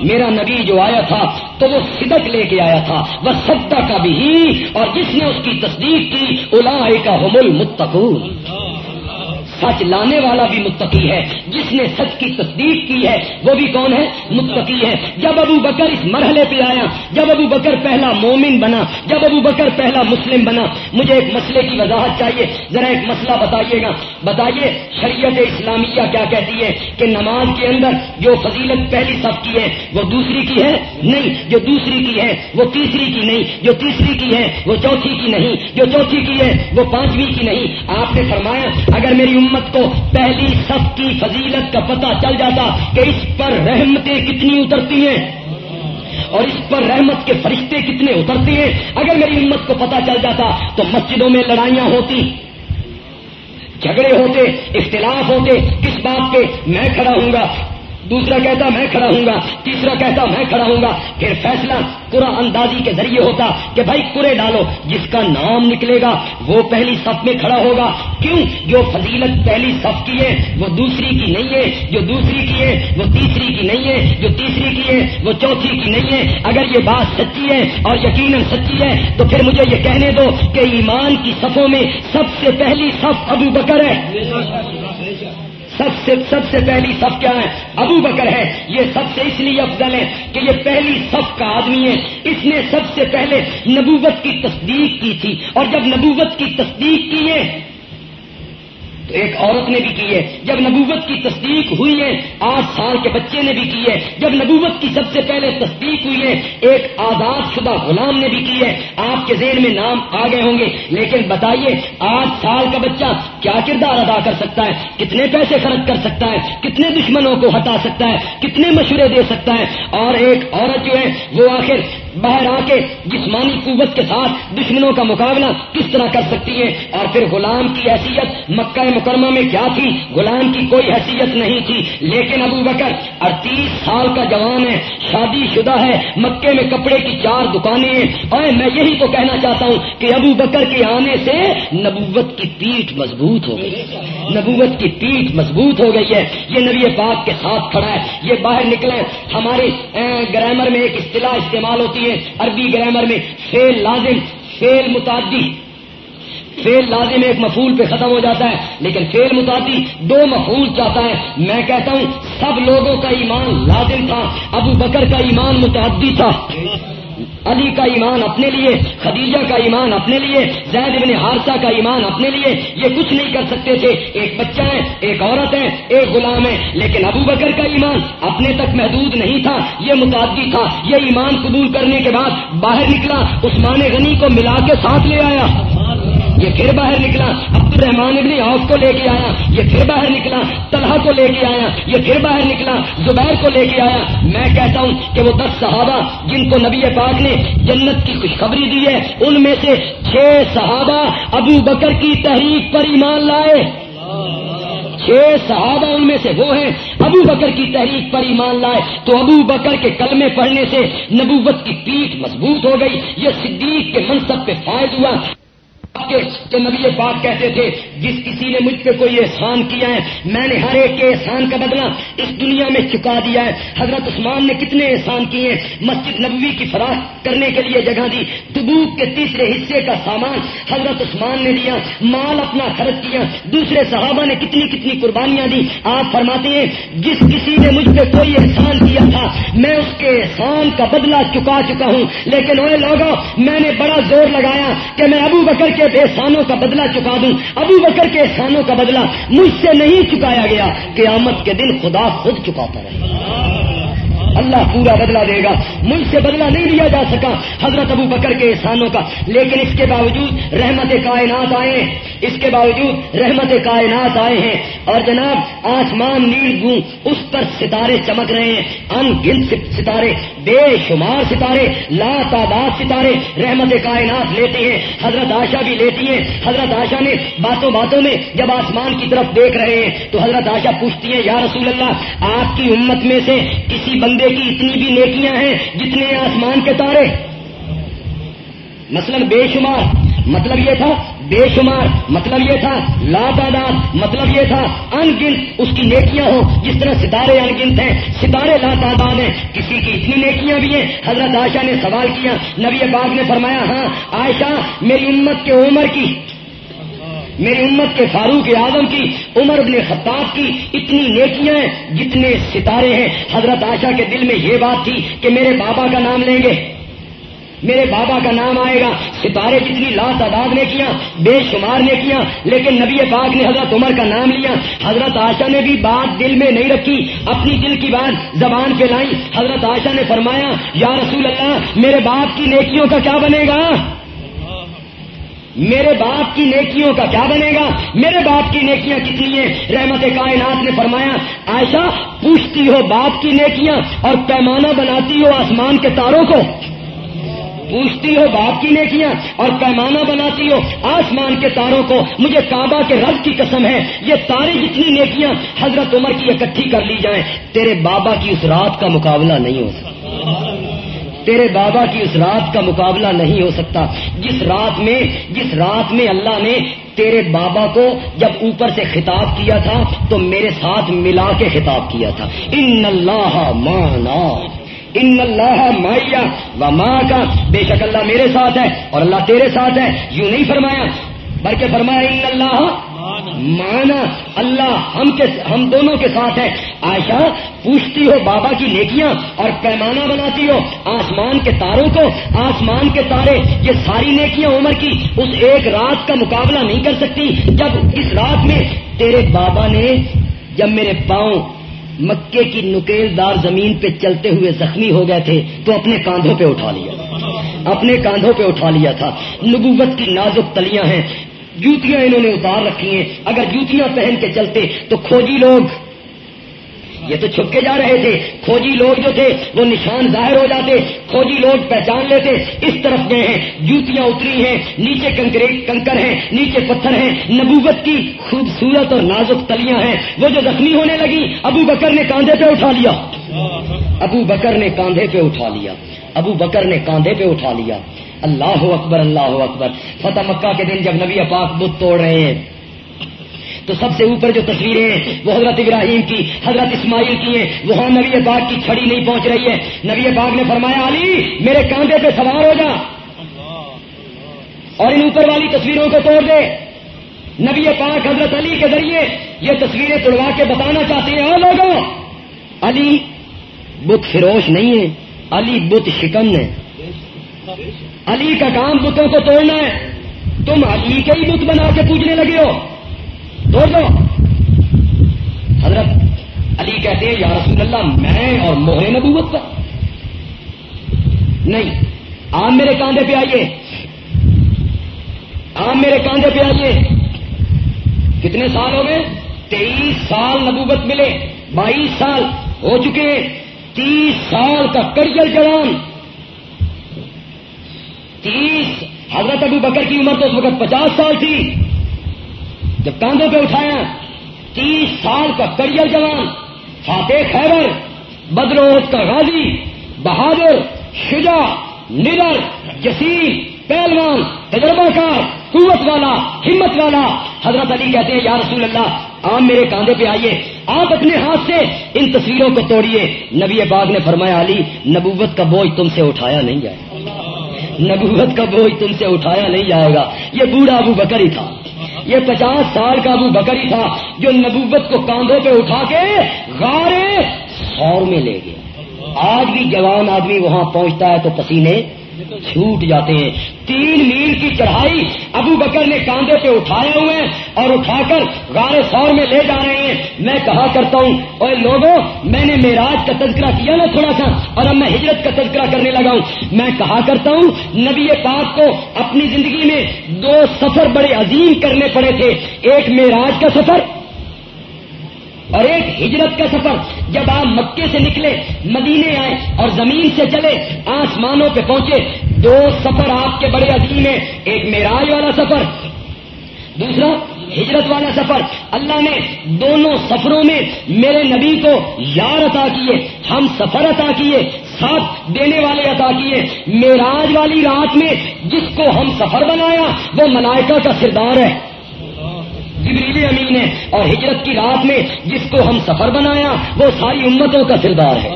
میرا نبی جو آیا تھا تو وہ صدق لے کے آیا تھا، وہ سبتا کا بھی، اور جس نے اس کی تصدیق کی الا کا حمل متقول سچ لانے والا بھی متقی ہے۔ جس نے سچ کی تصدیق کی ہے، وہ بھی کون ہے؟ متقی ہے۔ جب ابو بکر اس مرحلے پہ آیا، جب ابو بکر پہلا مومن بنا، جب ابو بکر پہلا مسلم بنا، مجھے ایک مسئلے کی وضاحت چاہیے۔ ذرا ایک مسئلہ بتائیے گا۔ بتائیے، شریعت اسلامیہ کیا کہتی ہے کہ نماز کے اندر جو فضیلت پہلی سب کی ہے، وہ دوسری کی ہے؟ نہیں، جو دوسری کی ہے، وہ تیسری کی نہیں۔ جو تیسری کی ہے، وہ چوتھی کی نہیں۔ جو چوتھی کی ہے، وہ پانچویں کی نہیں۔ آپ نے فرمایا، اگر میری امت کو پہلی صف کی فضیلت کا پتہ چل جاتا کہ اس پر رحمتیں کتنی اترتی ہیں اور اس پر رحمت کے فرشتے کتنے اترتے ہیں؟ اگر میری امت کو پتا چل جاتا تو مسجدوں میں لڑائیاں ہوتی، جھگڑے ہوتے، اختلاف ہوتے، کس بات پہ میں کھڑا ہوں گا؟ دوسرا کہتا میں کھڑا ہوں گا، تیسرا کہتا میں کھڑا ہوں گا۔ پھر فیصلہ پورا اندازی کے ذریعے ہوتا کہ بھائی کرے ڈالو، جس کا نام نکلے گا، وہ پہلی صف میں کھڑا ہوگا۔ کیوں؟ جو فضیلت پہلی صف کی ہے، وہ دوسری کی نہیں ہے، جو دوسری کی ہے، وہ تیسری کی نہیں ہے، جو تیسری کی ہے، وہ چوتھی کی نہیں ہے۔ اگر یہ بات سچی ہے اور یقیناً سچی ہے، تو پھر مجھے یہ کہنے دو کہ ایمان کی صفوں میں سب سے پہلی صف ابو بکر ہے۔ سب سے سب سے پہلی سب کیا ہے؟ ابو بکر ہے۔ یہ سب سے اس لیے افضل ہے کہ یہ پہلی سب کا آدمی ہے۔ اس نے سب سے پہلے نبوت کی تصدیق کی تھی۔ اور جب نبوت کی تصدیق کی ہے تو ایک عورت نے بھی کی ہے، جب نبوت کی تصدیق ہوئی ہے، آٹھ سال کے بچے نے بھی کی ہے، جب نبوت کی سب سے پہلے تصدیق ہوئی ہے، ایک آزاد شدہ غلام نے بھی کی ہے۔ آپ کے ذہن میں نام آ گئے ہوں گے، لیکن بتائیے، آٹھ سال کا بچہ کیا کردار ادا کر سکتا ہے؟ کتنے پیسے خرچ کر سکتا ہے؟ کتنے دشمنوں کو ہٹا سکتا ہے؟ کتنے مشورے دے سکتا ہے؟ اور ایک عورت جو ہے، وہ آخر باہر آ کے جسمانی قوت کے ساتھ دشمنوں کا مقابلہ کس طرح کر سکتی ہے؟ اور پھر غلام کی حیثیت مکہ مکرمہ میں کیا تھی؟ غلام کی کوئی حیثیت نہیں تھی، لیکن ابو بکر اڑتیس سال کا جوان ہے، شادی شدہ ہے، مکے میں کپڑے کی چار دکانیں ہیں۔ اور میں یہی تو کہنا چاہتا ہوں کہ ابو بکر کے آنے سے نبوت کی پیٹ مضبوط ہو گئی۔ نبوت کی پیٹ مضبوط ہو گئی ہے۔ یہ نبی پاک کے ساتھ کھڑا ہے۔ یہ باہر نکلے ہمارے گرامر میں ایک اصطلاح استعمال ہوتی ہے۔ عربی گرامر میں فیل لازم فیل متعدی۔ فیل لازم ایک مفول پہ ختم ہو جاتا ہے، لیکن فیل متعدی دو مفول چاہتا ہے۔ میں کہتا ہوں، سب لوگوں کا ایمان لازم تھا، ابو بکر کا ایمان متعدی تھا۔ علی کا ایمان اپنے لیے، خدیجہ کا ایمان اپنے لیے، زید ابن حادثہ کا ایمان اپنے لیے، یہ کچھ نہیں کر سکتے تھے۔ ایک بچہ ہے، ایک عورت ہے، ایک غلام ہے، لیکن ابو بکر کا ایمان اپنے تک محدود نہیں تھا۔ یہ متعدی تھا۔ یہ ایمان قبول کرنے کے بعد باہر نکلا، عثمان غنی کو ملا کے ساتھ لے آیا۔ یہ پھر باہر نکلا عبد الرحمان ابن عوف کو لے کے آیا، یہ پھر باہر نکلا، طلحہ کو لے کے آیا، یہ پھر باہر نکلا، زبیر کو لے کے آیا۔ میں کہتا ہوں کہ وہ دس صحابہ جن کو نبی پاک نے جنت کی خوشخبری دی ہے، ان میں سے چھ صحابہ ابو بکر کی تحریک پر ایمان لائے۔ چھ صحابہ ان میں سے وہ ہیں ابو بکر کی تحریک پر ایمان لائے۔ تو ابو بکر کے کلمے پڑھنے سے نبوت کی پیٹ مضبوط ہو گئی، یہ صدیق کے منصب پہ فائد ہوا۔ کہ نبی پاک کہتے تھے، جس کسی نے مجھ پہ کوئی احسان کیا ہے، میں نے ہر ایک کے احسان کا بدلہ اس دنیا میں چکا دیا ہے۔ حضرت عثمان نے کتنے احسان کیے ہیں۔ مسجد نبوی کی فراخ کرنے کے لیے جگہ دی، دبوک کے تیسرے حصے کا سامان حضرت عثمان نے دیا، مال اپنا خرچ کیا۔ دوسرے صحابہ نے کتنی کتنی قربانیاں دی۔ آپ فرماتے ہیں، جس کسی نے مجھ پہ کوئی احسان کیا تھا، میں اس کے احسان کا بدلہ چکا چکا ہوں۔ لیکن وہ لوگوں، میں نے بڑا زور لگایا کہ میں ابو بکر کے احسانوں کا بدلہ چکا دوں۔ ابو بکر کے احسانوں کا بدلہ مجھ سے نہیں چکایا گیا۔ قیامت کے دن خدا خود چکاتا رہے۔ اللہ پورا بدلا دے گا۔ مجھ سے بدلا نہیں دیا جا سکا حضرت ابو بکر کے احسانوں کا۔ لیکن اس کے باوجود رحمت کائنات آئے اس کے باوجود رحمت کائنات آئے ہیں۔ اور جناب، آسمان نیل گوں، اس پر ستارے چمک رہے ہیں۔ ان گنت ستارے بے شمار ستارے، لا تعداد ستارے رحمت کائنات لیتے ہیں، حضرت آشا بھی لیتی ہیں۔ حضرت آشا نے باتوں باتوں میں جب آسمان کی طرف دیکھ رہے ہیں تو حضرت آشا پوچھتی ہیں، یا رسول اللہ، آپ کی امت میں سے کسی بندے کی اتنی بھی نیکیاں ہیں جتنے آسمان کے تارے؟ مثلا بے شمار مطلب یہ تھا بے شمار مطلب یہ تھا لا تعداد مطلب یہ تھا ان گنت اس کی نیکیاں ہوں۔ جس طرح ستارے ان گنت ہیں، ستارے لا تعداد ہیں۔ کسی کی اتنی نیکیاں بھی ہیں۔ حضرت عائشہ نے سوال کیا، نبی پاک نے فرمایا ہاں عائشہ، میری امت کے عمر کی، میری امت کے فاروق اعظم کی، عمر ابن خطاب کی اتنی نیکیاں ہیں جتنے ستارے ہیں۔ حضرت آشا کے دل میں یہ بات تھی کہ میرے بابا کا نام لیں گے۔ میرے بابا کا نام آئے گا، ستارے جتنی لا تعداد نے کیا، بے شمار نے کیا، لیکن نبی پاک نے حضرت عمر کا نام لیا۔ حضرت آشا نے بھی بات دل میں نہیں رکھی، اپنی دل کی بات زبان پہ لائی۔ حضرت آشا نے فرمایا، یا رسول اللہ، میرے باپ کی نیکیوں کا کیا بنے گا؟ میرے باپ کی نیکیوں کا کیا بنے گا؟ میرے باپ کی نیکیاں کتنی ہیں؟ رحمت کائنات نے فرمایا، عائشہ، پوچھتی ہو باپ کی نیکیاں اور پیمانہ بناتی ہو آسمان کے تاروں کو۔ پوچھتی ہو باپ کی نیکیاں اور پیمانہ بناتی ہو، آسمان کے تاروں کو، مجھے کعبہ کے رب کی قسم ہے، یہ تارے جتنی نیکیاں حضرت عمر کی اکٹھی کر لی جائیں، تیرے بابا کی اس رات کا مقابلہ نہیں ہو سکتا۔ تیرے بابا کی اس رات کا مقابلہ نہیں ہو سکتا۔ جس رات میں، جس رات میں اللہ نے تیرے بابا کو جب اوپر سے خطاب کیا تھا، تو میرے ساتھ ملا کے خطاب کیا تھا۔ ان اللہ مانا۔ ان اللہ مائیا و ماں کا بے شک اللہ میرے ساتھ ہے اور اللہ تیرے ساتھ ہے یوں نہیں فرمایا بلکہ فرمایا ان اللہ مانا اللہ ہم کے ہم دونوں کے ساتھ ہے عائشہ پوچھتی ہو بابا کی نیکیاں اور پیمانہ بناتی ہو آسمان کے تاروں کو آسمان کے تارے یہ ساری نیکیاں عمر کی اس ایک رات کا مقابلہ نہیں کر سکتی جب اس رات میں تیرے بابا نے جب میرے پاؤں مکے کی نکیل دار زمین پہ چلتے ہوئے زخمی ہو گئے تھے تو اپنے کاندھوں پہ اٹھا لیا۔ اپنے کاندھوں پہ اٹھا لیا تھا۔ نبوت کی نازک تلیاں ہیں۔ جوتیاں انہوں نے اتار رکھی ہیں۔ اگر جوتیاں پہن کے چلتے تو کھوجی لوگ یہ تو چھپ کے جا رہے تھے۔ کھوجی لوگ جو تھے، وہ نشان ظاہر ہو جاتے۔ کھوجی لوگ پہچان لیتے۔ اس طرف گئے ہیں۔ جوتیاں اتری ہیں۔ نیچے کنکریٹ، کنکر ہیں، نیچے پتھر ہیں۔ نبوت کی خوبصورت اور نازک تلیاں ہیں۔ وہ جو زخمی ہونے لگی، ابو بکر نے کاندھے پہ اٹھا لیا۔ ابو بکر نے کاندھے پہ اٹھا لیا۔ ابو بکر نے کاندھے پہ اٹھا لیا۔ اللہ اکبر اللہ اکبر۔ فتح مکہ کے دن جب نبی پاک بت توڑ رہے ہیں تو سب سے اوپر جو تصویریں ہیں، وہ حضرت ابراہیم کی، حضرت اسماعیل کی ہیں۔ وہاں نبی پاک کی چھڑی نہیں پہنچ رہی ہے۔ نبی پاک نے فرمایا، علی، میرے کاندھے پہ سوار ہو جا۔ اور ان اوپر والی تصویروں کو توڑ دے۔ نبی پاک حضرت علی کے ذریعے یہ تصویریں توڑوا کے بتانا چاہتے ہیں اور لوگوں، علی بت فروش نہیں ہے، علی بت شکن ہے۔ علی کا کام بتوں کو توڑنا ہے۔ تم علی کے ہی بت بنا کے پوجنے لگے ہو۔ توڑ دو حضرت علی کہتے ہیں، یا رسول اللہ، میں اور موہر نبوت کا نہیں، آپ میرے کاندھے پہ آئیے۔ آپ میرے کاندھے پہ آئیے۔ کتنے سال ہو گئے؟ تیئیس سال نبوت ملے، بائیس سال ہو چکے تیس سال کا کریئر جوان تیس، حضرت ابو بکر کی عمر تو اس وقت پچاس سال تھی۔ جب کاندھوں پہ اٹھایا، تیس سال کا کریئر جوان، فاتح خیبر بدروت کا غازی، بہادر شجا نڈر جسیم، پہلوان تجربہ کار قوت والا، ہمت والا۔ حضرت علی کہتے ہیں، یا رسول اللہ، آپ میرے کاندھے پہ آئیے، آپ اپنے ہاتھ سے ان تصویروں کو توڑیے۔ نبی باغ نے فرمایا، علی، نبوت کا بوجھ تم سے اٹھایا نہیں جائے نبوت کا بوجھ تم سے اٹھایا نہیں جائے گا۔ یہ بوڑھا ابو بکر ہی تھا۔ یہ پچاس سال کا ابو بکر ہی تھا جو نبوت کو کاندھوں پہ اٹھا کے غارے سور میں لے گیا۔ آج بھی جوان آدمی وہاں پہنچتا ہے تو پسینے چھوٹ جاتے ہیں۔ تین میل کی چڑھائی ابو بکر نے کاندھے پہ اٹھائے ہوئے ہیں اور اٹھا کر گارے سور میں لے جا رہے ہیں۔ میں کہا کرتا ہوں اور لوگوں میں نے میراج کا تذکرہ کیا نا تھوڑا سا، اور اب میں ہجرت کا تذکرہ کرنے لگا ہوں۔ میں کہا کرتا ہوں، نبی پاک کو اپنی زندگی میں دو سفر بڑے عظیم کرنے پڑے تھے۔ ایک میراج کا سفر اور ایک ہجرت کا سفر، جب آپ مکے سے نکلے، مدینے آئے اور زمین سے چلے، آسمانوں پہ پہنچے، دو سفر آپ کے بڑے عظیم ہیں، ایک میراج والا سفر، دوسرا ہجرت والا سفر۔ اللہ نے دونوں سفروں میں میرے نبی کو یار عطا کیے، ہم سفر عطا کیے، ساتھ دینے والے عطا کیے۔ میراج والی رات میں جس کو ہم سفر بنایا، وہ ملائکہ کا سردار ہے۔ جبریل امین ہے اور ہجرت کی رات میں جس کو ہم سفر بنایا وہ ساری امتوں کا سردار ہے۔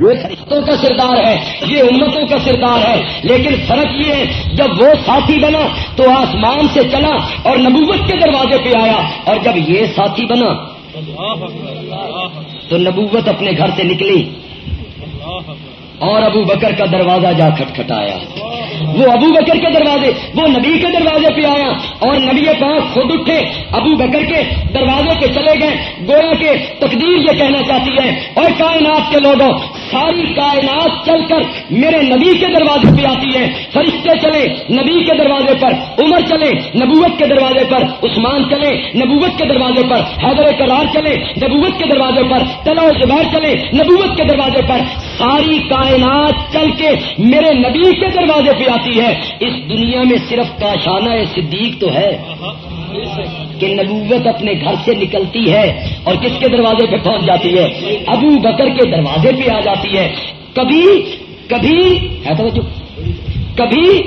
یہ فرشتوں کا سردار ہے یہ امتوں کا سردار ہے۔ لیکن فرق یہ ہے جب وہ ساتھی بنا تو آسمان سے چلا اور نبوت کے دروازے پہ آیا۔ اور جب یہ ساتھی بنا تو نبوت اپنے گھر سے نکلی۔ اور ابو بکر کا دروازہ جا کھٹکھٹایا۔ وہ ابو بکر کے دروازے، وہ نبی کے دروازے پہ آیا اور نبی پاک خود اٹھے۔ ابو بکر کے دروازے پہ چلے گئے۔ گویا کے تقدیر یہ کہنا چاہتی ہے اور کائنات کے لوگوں ساری کائنات چل کر میرے نبی کے دروازے پہ آتی ہے۔ فرشتے چلے نبی کے دروازے پر، عمر چلے نبوت کے دروازے پر، عثمان چلے نبوت کے دروازے پر، حیدر کرار چلے نبوت کے دروازے پر تلا زبیر چلے نبوت کے دروازے پر۔ ساری کائنات چل کے میرے نبی کے دروازے پہ آتی ہے۔ اس دنیا میں صرف کاشانہ صدیق تو ہے۔ کہ نبوت اپنے گھر سے نکلتی ہے اور کس کے دروازے پہ پہنچ جاتی ہے؟ ابو بکر کے دروازے پہ آ جاتی ہے۔ کبھی کبھی، ہے تو کبھی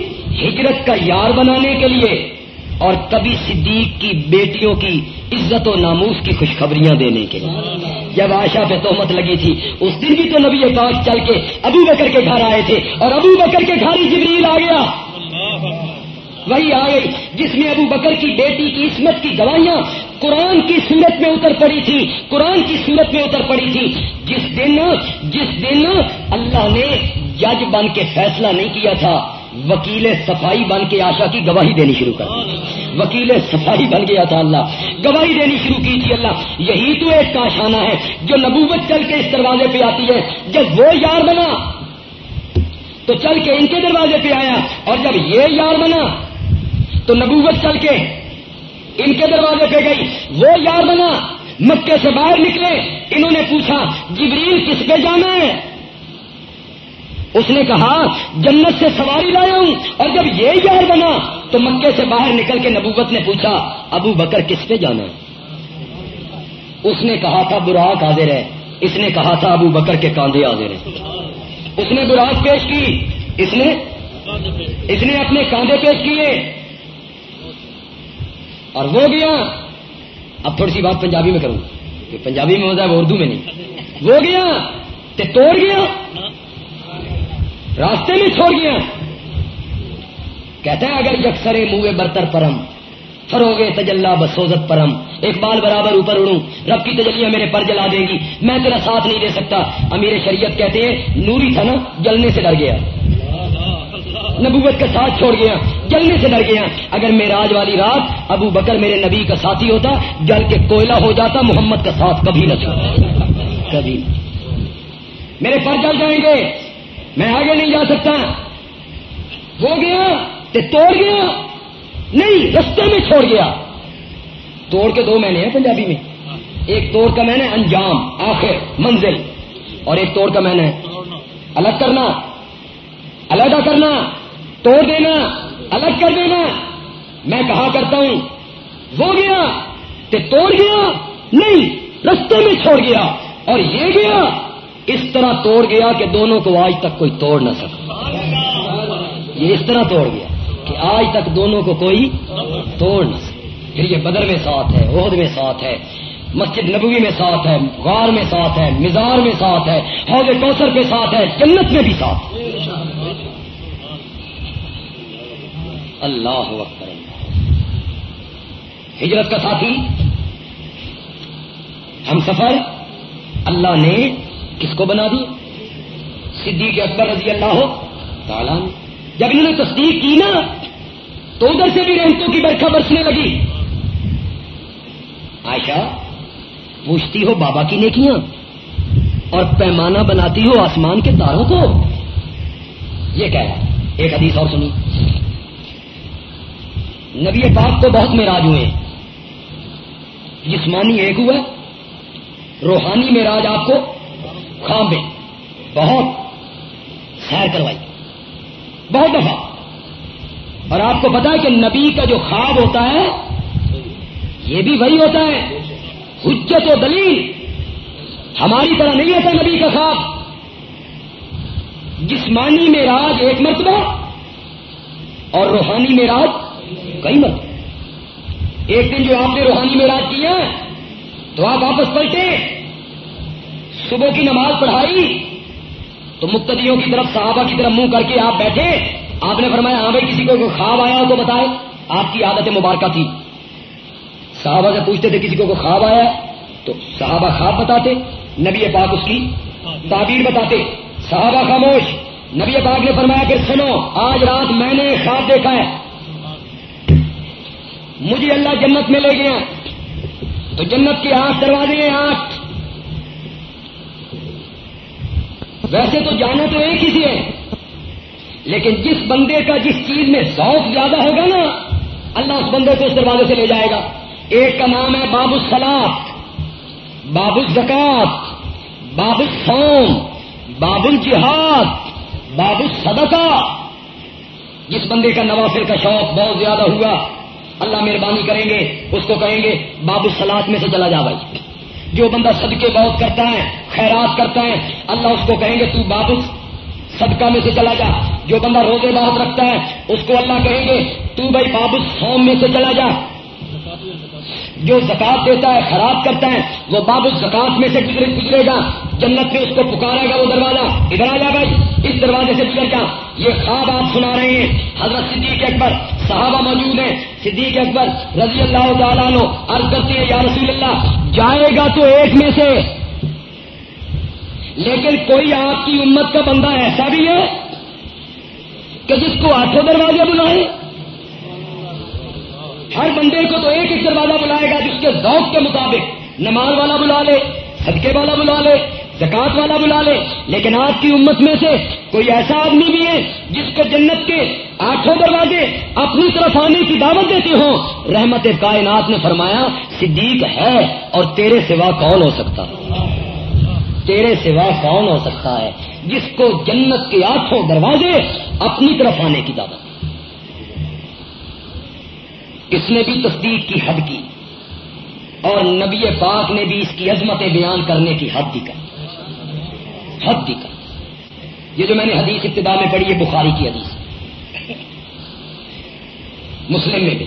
ہجرت کا یار بنانے کے لیے اور کبھی صدیق کی بیٹیوں کی عزت و ناموس کی خوشخبریاں دینے کے لیے۔ جب آشا پہ تہمت لگی تھی، اس دن بھی تو نبی پاک چل کے ابو بکر کے گھر آئے تھے اور ابو بکر کے گھر ہی جبریل آ گیا۔ وہی آ گئی جس میں ابو بکر کی بیٹی کی عصمت کی گواہیاں قرآن کی صورت میں اتر پڑی تھی، قرآن کی صورت میں اتر پڑی تھی۔ جس دن جس دن اللہ نے جج بن کے فیصلہ نہیں کیا تھا، وکیل صفائی بن کے آشا کی گواہی دینی شروع کر دی۔ وکیل صفائی بن گیا تھا اللہ۔ گواہی دینی شروع کی تھی اللہ۔ یہی تو ایک کاشانہ ہے جو نبوت چل کے اس دروازے پہ آتی ہے۔ جب وہ یار بنا، تو چل کے ان کے دروازے پہ آیا۔ اور جب یہ یار بنا تو نبوت چل کے ان کے دروازے پہ گئی۔ وہ یار بنا، مکے سے باہر نکلے۔ انہوں نے پوچھا، جبریل کس پہ جانا ہے؟ اس نے کہا، جنت سے سواری لایا ہوں۔ اور جب یہ یار بنا، تو مکے سے باہر نکل کے نبوت نے پوچھا، ابو بکر کس پہ جانا ہے؟ اس نے کہا تھا، براق حاضر ہے۔ اس نے کہا تھا، ابو بکر کے کاندھے حاضر ہیں۔ اس نے براق پیش کی۔ اس نے اس نے اپنے کاندھے پیش کیے۔ اور وہ گیا ہاں، اب تھوڑی سی بات پنجابی میں کروں۔ کہ پنجابی میں مزہ ہے، وہ اردو میں نہیں۔ وہ گیا ہاں، تو توڑ گیا۔ راستے میں چھوڑ گیا۔ کہتا ہے، اگر یکسرے منہ برتر پرم فروغ تجلہ بسوزت پرم۔ ایک بال برابر اوپر اڑوں، رب کی تجلیاں میرے پر جلا دیں گی۔ میں تیرا ساتھ نہیں دے سکتا۔ امیر شریعت کہتے ہیں، نوری تھا نا، جلنے سے ڈر گیا۔ نبوت کا ساتھ چھوڑ گیا، جلنے سے ڈر گیا۔ اگر میراج والی رات ابو بکر میرے نبی کا ساتھی ہوتا، جل کے کوئلہ ہو جاتا، محمد کا ساتھ کبھی نہ چھوڑتا کبھی۔ میرے پر جل جائیں گے۔ میں آگے نہیں جا سکتا۔ ہو گیا تو توڑ گیا۔ نہیں، رستے میں چھوڑ گیا۔ توڑ کے دو مہینے ہیں پنجابی میں۔ ایک توڑ کا میں نے انجام، آخر، منزل۔ اور ایک توڑ کا میں نے الگ کرنا، علیحدہ کرنا۔ توڑ دینا، الگ کر دینا۔ میں کہا کرتا ہوں، وہ گیا تو توڑ گیا، نہیں، رستے میں چھوڑ گیا۔ اور یہ گیا، اس طرح توڑ گیا کہ دونوں کو آج تک کوئی توڑ نہ سکا۔ یہ اس طرح توڑ گیا کہ آج تک دونوں کو کوئی توڑ نہ سکے پھر یہ بدر میں ساتھ ہے، عہد میں ساتھ ہے، مسجد نبوی میں ساتھ ہے، غار میں ساتھ ہے، مزار میں ساتھ ہے، حوض کوثر کے ساتھ ہے، جنت میں بھی ساتھ اللہ اکبر ہجرت کا ساتھی؟ ہم سفر؟ اللہ نے کس کو بنا دی؟ صدیق اکبر رضی اللہ ہو تعالیٰ۔ جب انہوں نے تصدیق کی نا، تو ادھر سے بھی رحمتوں کی برکھا برسنے لگی۔ عائشہ، پوچھتی ہو بابا کی نیکیاں، اور پیمانہ بناتی ہو آسمان کے تاروں کو۔ یہ کہہ رہا ایک حدیث اور سنی۔ نبی پاک کو بہت میراج ہوئے۔ جسمانی ایک ہوا، روحانی میراج آپ کو خواب میں بہت سیر کروائی۔ بہت دفعہ۔ اور آپ کو پتا ہے کہ نبی کا جو خواب ہوتا ہے، یہ بھی وہی ہوتا ہے۔ حجت و دلیل۔ ہماری طرح نہیں ہوتا نبی کا خواب۔ جسمانی میں راج ایک مرتبہ اور روحانی میں راج کئی مرتبہ ایک دن جو آپ نے روحانی میں راج کیا تو آپ واپس پلٹے۔ صبح کی نماز پڑھائی، تو مقتدیوں کی طرف، صحابہ کی طرف منہ کر کے آپ بیٹھے۔ آپ نے فرمایا ہاں بھائی، کسی کو کوئی خواب آیا ہو تو بتائے۔ آپ کی عادت مبارکہ تھی۔ صحابہ سے پوچھتے تھے، کسی کو کوئی خواب آیا؟ تو صحابہ خواب بتاتے، نبی پاک اس کی تعبیر بتاتے۔ صحابہ خاموش، نبی پاک نے فرمایا کہ سنو، آج رات میں نے خواب دیکھا ہے۔ مجھے اللہ جنت میں لے گیا۔ تو جنت کے آٹھ دروازے ہیں، آٹھ۔ ویسے تو جانا تو ایک ہی ہے، لیکن جس بندے کا جس چیز میں ذوق زیادہ ہوگا نا، اللہ اس بندے کو اس دروازے سے لے جائے گا۔ ایک کا نام ہے باب السلاط باب الزکات باب السوم باب الجہاد، باب الصدقہ۔ جس بندے کا نوافر کا شوق بہت زیادہ ہوا اللہ مہربانی کریں گے، اس کو کہیں گے، باب سلاد میں سے چلا جا بھائی۔ جو بندہ صدقے بہت کرتا ہے، خیرات کرتا ہے، اللہ اس کو کہیں گے، تو باب صدقہ میں سے چلا جا۔ جو بندہ روزے بہت رکھتا ہے، اس کو اللہ کہیں گے، تو بھائی باب سوم میں سے چلا جا۔ جو زکات دیتا ہے، خراب کرتا ہے، وہ باب زکات میں سے گزرے گا۔ جنت میں اس کو پکارے گا وہ دروازہ۔ ادھر آ جا بھائی، اس دروازے سے گزر جا۔ یہ خواب آپ سنا رہے ہیں۔ حضرت صدیق اکبر، صحابہ موجود ہیں۔ صدیق اکبر رضی اللہ تعالیٰ عرض کرتے ہیں، یا رسول اللہ، جائے گا تو ایک میں سے۔ لیکن کوئی آپ کی امت کا بندہ ایسا بھی ہے کہ جس کو آٹھوں دروازے بلائے ہر بندے کو تو ایک ایک دروازہ بلائے گا جس کے ذوق کے مطابق نماز والا بلا لے، صدقے والا بلا لے زکات والا بلا لے۔ لیکن آپ کی امت میں سے کوئی ایسا آدمی بھی ہے جس کو جنت کے آٹھوں دروازے اپنی طرف آنے کی دعوت دیتے ہوں۔ رحمت کائنات نے فرمایا، صدیق ہے اور تیرے سوا کون ہو سکتا؟ تیرے سوا کون ہو سکتا ہے؟ جس کو جنت کے آٹھوں دروازے اپنی طرف آنے کی دعوت اس نے بھی تصدیق کی حد کی اور نبی پاک نے بھی اس کی عظمتیں بیان کرنے کی حد دی کر حد دی کر یہ جو میں نے حدیث ابتدا میں پڑھی ہے، بخاری کی حدیث۔ مسلم میں بھی۔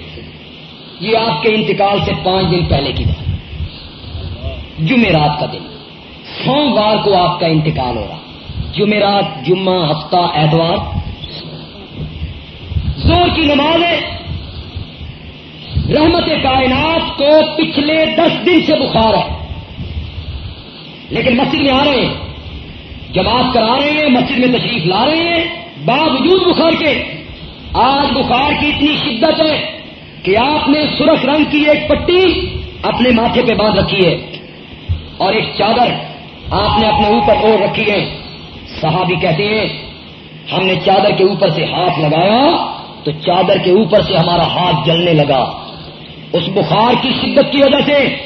یہ آپ کے انتقال سے پانچ دن پہلے کی بات۔ جمعرات کا دن۔ سوموار کو آپ کا انتقال ہو رہا۔ جمعرات، جمعہ، ہفتہ، اتوار۔ زور کی نماز ہے رحمت کائنات کو پچھلے دس دن سے بخار ہے۔ لیکن مسجد میں آ رہے ہیں۔ جماعت کرا رہے ہیں، مسجد میں تشریف لا رہے ہیں۔ باوجود بخار کے۔ آج بخار کی اتنی شدت ہے کہ آپ نے سرخ رنگ کی ایک پٹی اپنے ماتھے پہ باندھ رکھی ہے۔ اور ایک چادر آپ نے اپنے اوپر اوڑھ رکھی ہے۔ صحابی کہتے ہیں، ہم نے چادر کے اوپر سے ہاتھ لگایا تو چادر کے اوپر سے ہمارا ہاتھ جلنے لگا۔ اس بخار کی شدت کی وجہ سے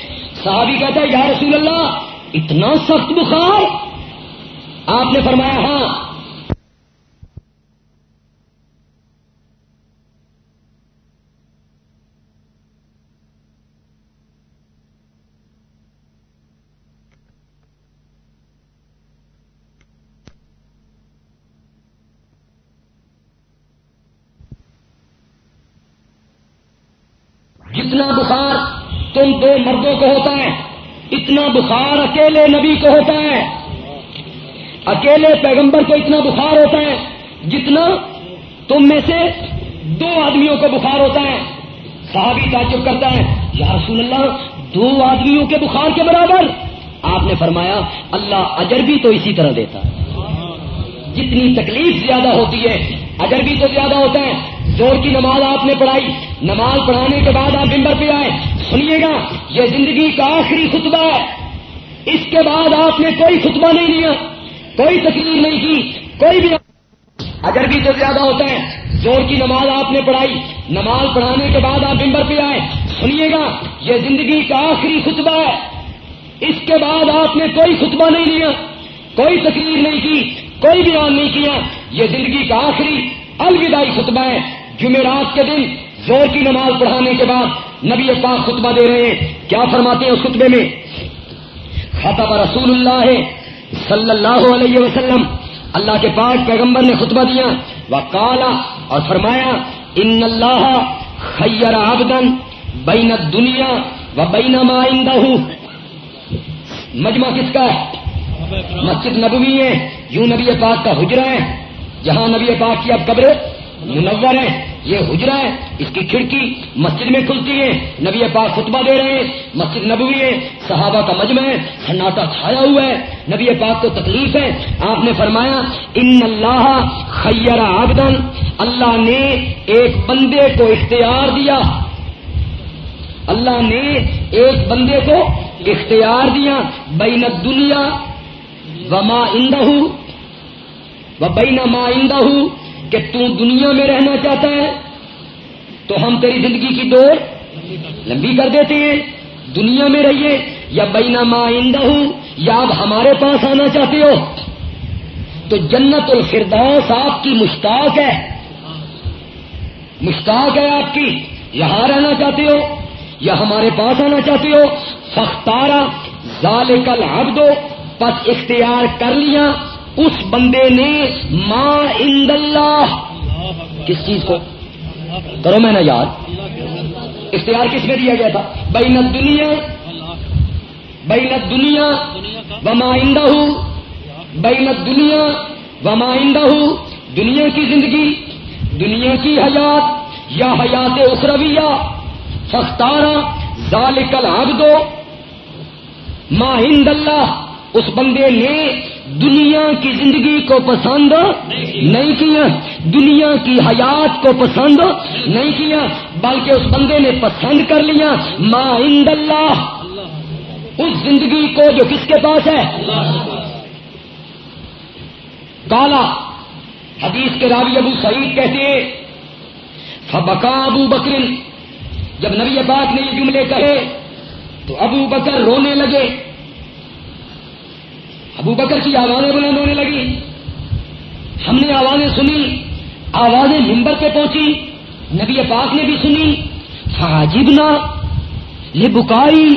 صحابی کہتا ہے، یا رسول اللہ، اتنا سخت بخار؟ آپ نے فرمایا ہاں. جتنا بخار تم دو مردوں کو ہوتا ہے، اتنا بخار اکیلے نبی کو ہوتا ہے۔ اکیلے پیغمبر کو اتنا بخار ہوتا ہے جتنا تم میں سے دو آدمیوں کو بخار ہوتا ہے۔ صحابی تعجب کرتا ہے، یا رسول اللہ، دو آدمیوں کے بخار کے برابر۔ آپ نے فرمایا، اللہ اجر بھی تو اسی طرح دیتا۔ ہے جتنی تکلیف زیادہ ہوتی ہے، اجر بھی تو زیادہ ہوتا ہے۔ زور کی نماز آپ نے پڑھائی نماز پڑھانے کے بعد آپ ممبر پہ آئے سنیے گا، یہ زندگی کا آخری خطبہ ہے۔ اس کے بعد آپ نے کوئی خطبہ نہیں لیا، کوئی تقریر نہیں کی، کوئی بھی اگر بھی تو زیادہ ہوتا ہے، زور کی نماز آپ نے پڑھائی۔ نماز پڑھانے کے بعد آپ ممبر پہ آئے سنیے گا، یہ زندگی کا آخری خطبہ ہے۔ اس کے بعد آپ نے کوئی خطبہ نہیں لیا، کوئی تقریر نہیں کی، کوئی بیان نہیں کیا۔ یہ زندگی کا آخری الوداعی خطبہ ہے۔ جمعرات کے دن زور کی نماز پڑھانے کے بعد نبی پاک خطبہ دے رہے ہیں۔ کیا فرماتے ہیں اس خطبے میں؟ خطب رسول اللہ صلی اللہ علیہ وسلم۔ اللہ کے پاک پیغمبر نے خطبہ دیا۔ وہ کالا اور فرمایا ان اللہ خیر آبدن بین دنیا و بین مائندہ مجمع کس کا ہے؟ مسجد نبوی ہے۔ یوں نبی پاک کا حجرا ہے، جہاں نبی پاک کی اب قبر منور ہے۔ یہ حجرا ہے، اس کی کھڑکی مسجد میں کھلتی ہے۔ نبی پاک خطبہ دے رہے ہیں، مسجد نبوی ہے، صحابہ کا مجمع ہے، سناٹا چھایا ہوا ہے۔ نبی پاک کو تکلیف ہے۔ آپ نے فرمایا، ان اللہ خیر آبدن اللہ نے ایک بندے کو اختیار دیا۔ اللہ نے ایک بندے کو اختیار دیا۔ بین دنیا وما اندہ و بین ما اندہ کہ تو دنیا میں رہنا چاہتا ہے، تو ہم تیری زندگی کی دوڑ لمبی کر دیتے ہیں۔ دنیا میں رہیے، یا بینا مائندہ ہوں یا آپ ہمارے پاس آنا چاہتے ہو۔ تو جنت الفردوس آپ کی مشتاق ہے۔ مشتاق ہے آپ کی۔ یہاں رہنا چاہتے ہو، یا ہمارے پاس آنا چاہتے ہو۔ فختارا ظال کل دو پس اختیار کر لیا۔ اس بندے نے ماں اند اللہ کس چیز کو؟ کرو میں نا یاد۔ اختیار کس میں دیا گیا تھا؟ بین دنیا بین دنیا وما آئندہ بین دنیا وما آئندہ دنیا کی زندگی، دنیا کی حیات یا حیات اخرویہ فختارا ذالکل عبدو ما ہند اللہ۔ اس بندے نے دنیا کی زندگی کو پسند، نہیں کیا۔ دنیا کی حیات کو پسند، نہیں کیا۔ بلکہ اس بندے نے پسند کر لیا۔ ما عند اللہ۔ اس زندگی کو جو کس کے پاس ہے؟ کالا حدیث کے راوی ابو سعید کہتے فبکا ابو بکر۔ جب نبی پاک نے یہ جملے کہے، تو ابو بکر رونے لگے۔ ابو بکر کی آوازیں بلند ہونے لگی۔ ہم نے آوازیں سنی، آوازیں ممبر پہ پہنچی، نبی پاک نے بھی سنی۔ فاجب نہ یہ بکائی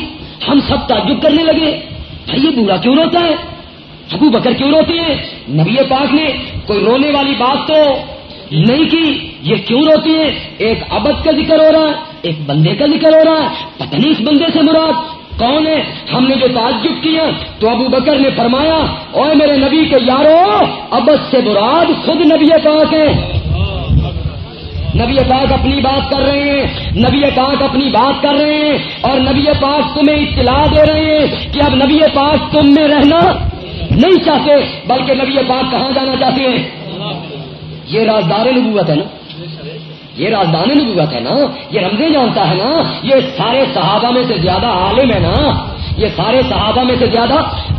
ہم سب تعجب کرنے لگے۔ بھائی یہ برا کیوں روتا ہے؟ ابو بکر کیوں روتے ہیں؟ نبی پاک نے کوئی رونے والی بات تو نہیں کی، یہ کیوں روتی ہیں؟ ایک ابد کا ذکر ہو رہا ہے ایک بندے کا ذکر ہو رہا ہے پتہ نہیں اس بندے سے مراد کون ہے؟ ہم نے جو تعجب کیا تو ابو بکر نے فرمایا اوے میرے نبی کے یارو ابد سے مراد خود نبی پاک ہے نبی پاک اپنی بات کر رہے ہیں، نبی پاک اپنی بات کر رہے ہیں اور نبی پاک تمہیں اطلاع دے رہے ہیں کہ اب نبی پاک تم میں رہنا نہیں چاہتے، بلکہ نبی پاک کہاں جانا چاہتے ہیں؟ یہ رازدار نبوت ہے نا؟ یہ رازدان نبوت ہے نا، یہ رمضے جانتا ہے نا، یہ سارے صحابہ میں سے زیادہ عالم ہے نا۔ یہ سارے صحابہ میں سے زیادہ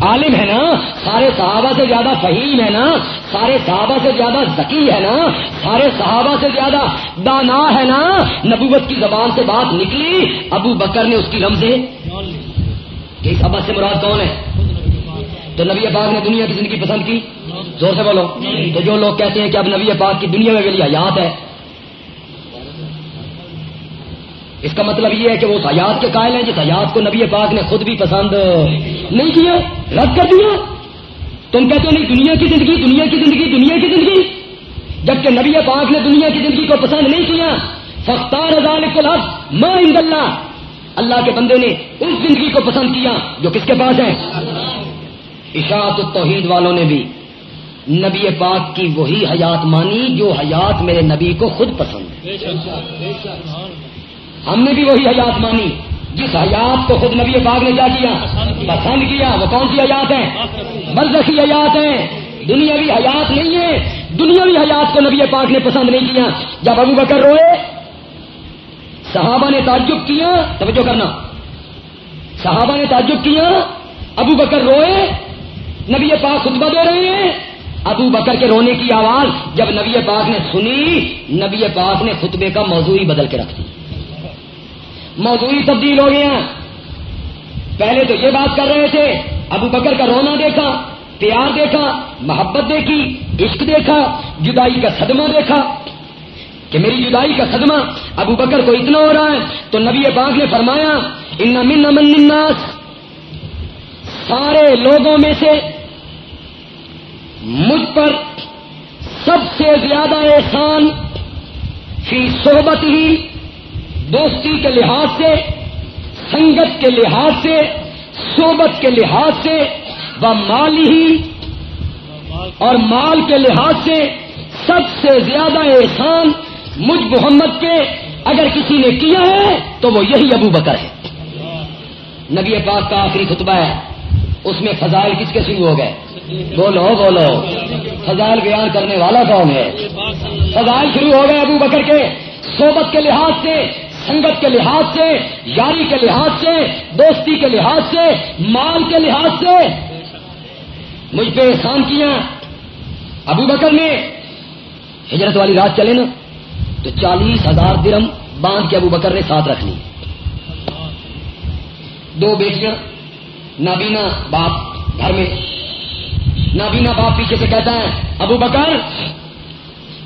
عالم ہے نا۔ سارے صحابہ سے زیادہ فہیم ہے نا۔ سارے صحابہ سے زیادہ ذکی ہے نا۔ سارے صحابہ سے زیادہ دانا ہے نا۔ نبوت کی زبان سے بات نکلی۔ ابو بکر نے اس کی رمزے کہ اس ابد سے مراد کون ہے؟ تو نبی پاک نے دنیا کی زندگی پسند کی؟ زور سے بولو۔ تو جو لوگ کہتے ہیں کہ اب نبی پاک کی دنیا میں لیے حیات ہے اس کا مطلب یہ ہے کہ وہ اس حیات کے قائل ہیں جس حیات کو نبی پاک نے خود بھی پسند نہیں کیا، رد کر دیا۔ تم کہتے ہو نہیں، دنیا کی زندگی، دنیا کی زندگی، دنیا کی زندگی۔ جبکہ نبی پاک نے دنیا کی زندگی کو پسند نہیں کیا۔ فختار ماں اللہ۔ اللہ کے بندے نے اس زندگی کو پسند کیا جو کس کے پاس ہے؟ اشاعت التوحید والوں نے بھی نبی پاک کی وہی حیات مانی جو حیات میرے نبی کو خود پسند ہم نے بھی وہی حیات مانی۔ جس حیات کو خود نبی پاک نے کیا کیا؟ پسند کیا، وہ کون سی حیات ہے برزخی حیات ہے دنیاوی حیات نہیں ہے دنیاوی حیات کو نبی پاک نے پسند نہیں کیا۔ جب ابو بکر روئے، صحابہ نے تعجب کیا۔ توجہ کرنا۔ صحابہ نے تعجب کیا، ابو بکر روئے، نبی پاک خطبہ دے رہے ہیں۔ ابو بکر کے رونے کی آواز جب نبی پاک نے سنی، نبی پاک نے خطبے کا موضوع ہی بدل کے رکھ دی موضوعی تبدیل ہو گیا پہلے تو یہ بات کر رہے تھے، ابو بکر کا رونا دیکھا، پیار دیکھا، محبت دیکھی، عشق دیکھا، جدائی کا صدمہ دیکھا۔ کہ میری جدائی کا صدمہ ابو بکر کو اتنا ہو رہا ہے، تو نبی پاک نے فرمایا، ان من امن الناس. سارے لوگوں میں سے مجھ پر سب سے زیادہ احسان فی صحبت ہی دوستی کے لحاظ سے، سنگت کے لحاظ سے، صحبت کے لحاظ سے، و مال ہی اور مال کے لحاظ سے سب سے زیادہ احسان مجھ محمد کے اگر کسی نے کیا ہے، تو وہ یہی ابو بکر ہے۔ نبی پاک کا آخری خطبہ ہے۔ اس میں فضائل کس کے شروع ہو گئے؟ بولو بولو۔ فضائل بیان کرنے والا کون ہے؟ فضائل شروع ہو گئے ابو بکر کے۔ صحبت کے لحاظ سے سنگت کے لحاظ سے، یاری کے لحاظ سے، دوستی کے لحاظ سے، مال کے لحاظ سے۔ مجھ پہ احسان کیا۔ ابو بکر نے، ہجرت والی رات چلے نا، تو چالیس ہزار درم باندھ کے ابو بکر نے ساتھ رکھ لی۔ دو بیٹیاں، نابینا باپ گھر میں۔ نابینا باپ پیچھے سے کہتا ہے، ابو بکر،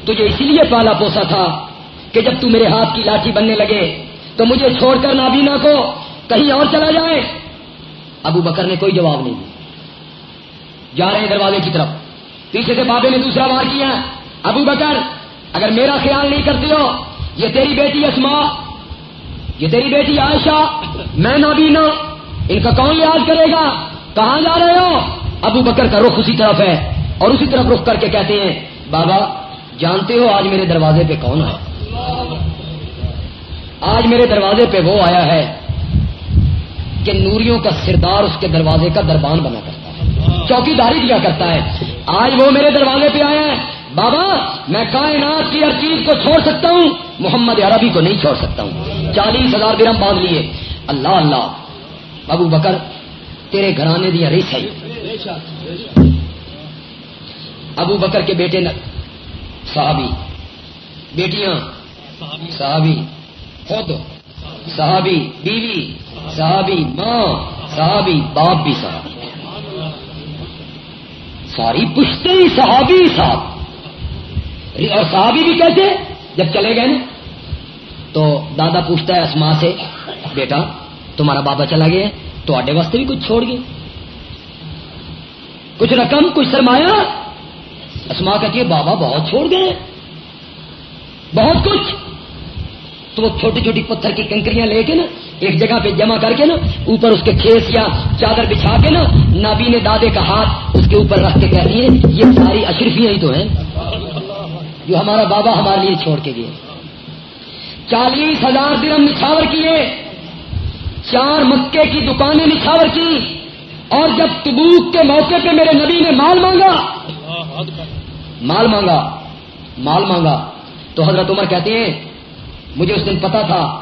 تجھے اسی لیے پالا پوسا تھا کہ جب تو میرے ہاتھ کی لاٹھی بننے لگے تو مجھے چھوڑ کر نابینا کو کہیں اور چلا جائے؟ ابو بکر نے کوئی جواب نہیں دیا۔ جا رہے ہیں دروازے کی طرف۔ پیچھے سے بابے نے دوسرا بار کیا۔ ابو بکر، اگر میرا خیال نہیں کرتی ہو، یہ تیری بیٹی اسما یہ تیری بیٹی عائشہ، میں نابینا، ان کا کون یاد کرے گا؟ کہاں جا رہے ہو؟ ابو بکر کا رخ اسی طرف ہے اور اسی طرف رخ کر کے کہتے ہیں، بابا، جانتے ہو آج میرے دروازے پہ کون ہے؟ آج میرے دروازے پہ وہ آیا ہے کہ نوریوں کا سردار اس کے دروازے کا دربان بنا کرتا ہے چوکی داری دیا کرتا ہے۔ آج وہ میرے دروازے پہ آیا ہے۔ بابا، میں کائنات کی ہر چیز کو چھوڑ سکتا ہوں، محمد عربی کو نہیں چھوڑ سکتا ہوں۔ چالیس ہزار درم باندھ لیے۔ اللہ اللہ۔ ابو بکر، تیرے گھرانے دیا ریس ہے۔ ابو بکر کے بیٹے صحابی۔ بیٹیاں۔ صحابی۔ خود، صحابی بیوی، صحابی ماں، صحابی باپ بھی صحابی۔ ساری پشتے ہی صحابی صاحب۔ اور صحابی بھی کہتے جب چلے گئے نا، تو دادا پوچھتا ہے اسما سے، بیٹا، تمہارا بابا چلا گیا، تو آڈے واسطے بھی کچھ چھوڑ گئے۔ کچھ رقم، کچھ سرمایہ۔ اسما کہتی ہے، بابا بہت چھوڑ گئے۔ بہت کچھ۔ تو وہ چھوٹی چھوٹی پتھر کی کنکریاں لے کے نا، ایک جگہ پہ جمع کر کے نا، اوپر اس کے کھیس یا چادر بچھا کے نا نابی نے دادے کا ہاتھ اس کے اوپر رکھ کے کہتی ہے یہ ساری اشرفیاں ہی تو ہیں، جو ہمارا بابا ہمارے لیے چھوڑ کے گئے۔ چالیس ہزار درم نچھاور کیے، چار مکے کی دکانیں نچھاور کی، اور جب تبوک کے موقع پہ میرے نبی نے مال مانگا مال مانگا مال مانگا، تو حضرت عمر کہتے ہیں مجھے اس دن پتا تھا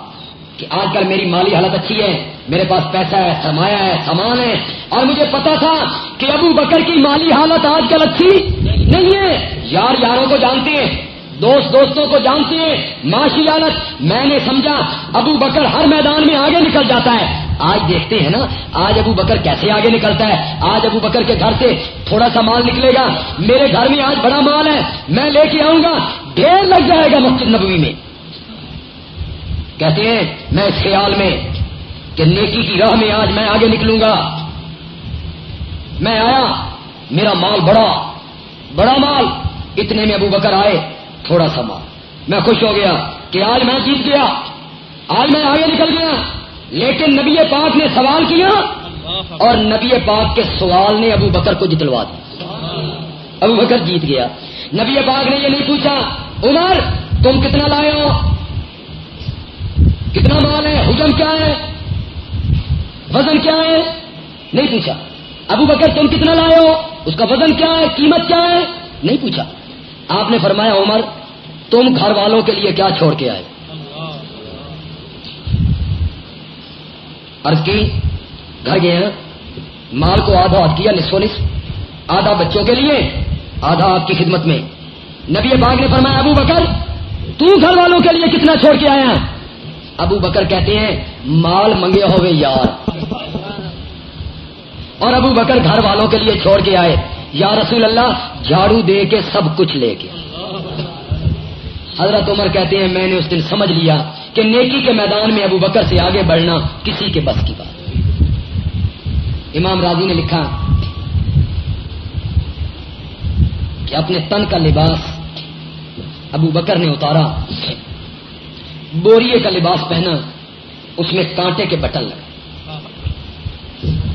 کہ آج کل میری مالی حالت اچھی ہے، میرے پاس پیسہ ہے، سرمایہ ہے، سامان ہے۔ اور مجھے پتا تھا کہ ابو بکر کی مالی حالت آج کل اچھی نہیں ہے۔ یار یاروں کو جانتے ہیں، دوست دوستوں کو جانتے ہیں۔ معاشی حالت میں نے سمجھا ابو بکر ہر میدان میں آگے نکل جاتا ہے۔ آج دیکھتے ہیں نا، آج ابو بکر کیسے آگے نکلتا ہے۔ آج ابو بکر کے گھر سے تھوڑا سا مال نکلے گا۔ میرے گھر میں آج بڑا مال ہے، میں لے کے آؤں گا۔ ڈھیر لگ جائے گا مسجد نبوی میں۔ کہتے ہیں، میں اس خیال میں کہ نیکی کی راہ میں آج میں آگے نکلوں گا۔ میں آیا، میرا مال بڑا بڑا مال۔ اتنے میں ابو بکر آئے، تھوڑا سا مال۔ میں خوش ہو گیا کہ آج میں جیت گیا، آج میں آگے نکل گیا۔ لیکن نبی پاک نے سوال کیا اور نبی پاک کے سوال نے ابو بکر کو جتلوا دیا۔ ابو بکر جیت گیا۔ نبی پاک نے یہ نہیں پوچھا، عمر، تم کتنا لائے ہو؟ کتنا مال ہے؟ حجم کیا ہے؟ وزن کیا ہے؟ نہیں پوچھا۔ ابو بکر، تم کتنا لائے ہو؟ اس کا وزن کیا ہے؟ قیمت کیا ہے؟ نہیں پوچھا۔ آپ نے فرمایا، عمر، تم گھر والوں کے لیے کیا چھوڑ کے آئے؟ کی، گھر گئے ہیں۔ مال کو آدھا ہاتھ کیا، نصف نصف۔ آدھا بچوں کے لیے، آدھا آپ کی خدمت میں۔ نبی باغ نے فرمایا، ابو بکر، تو گھر والوں کے لیے کتنا چھوڑ کے آیا ابو بکر کہتے ہیں، مال منگے ہوئے یار۔ اور ابو بکر گھر والوں کے لیے چھوڑ کے آئے۔ یا رسول اللہ، جھاڑو دے کے سب کچھ لے کے۔ حضرت عمر کہتے ہیں، میں نے اس دن سمجھ لیا کہ نیکی کے میدان میں ابو بکر سے آگے بڑھنا کسی کے بس کی بات۔ امام راضی نے لکھا کہ اپنے تن کا لباس ابو بکر نے اتارا۔ بوریے کا لباس پہنا، اس میں کانٹے کے بٹن لگے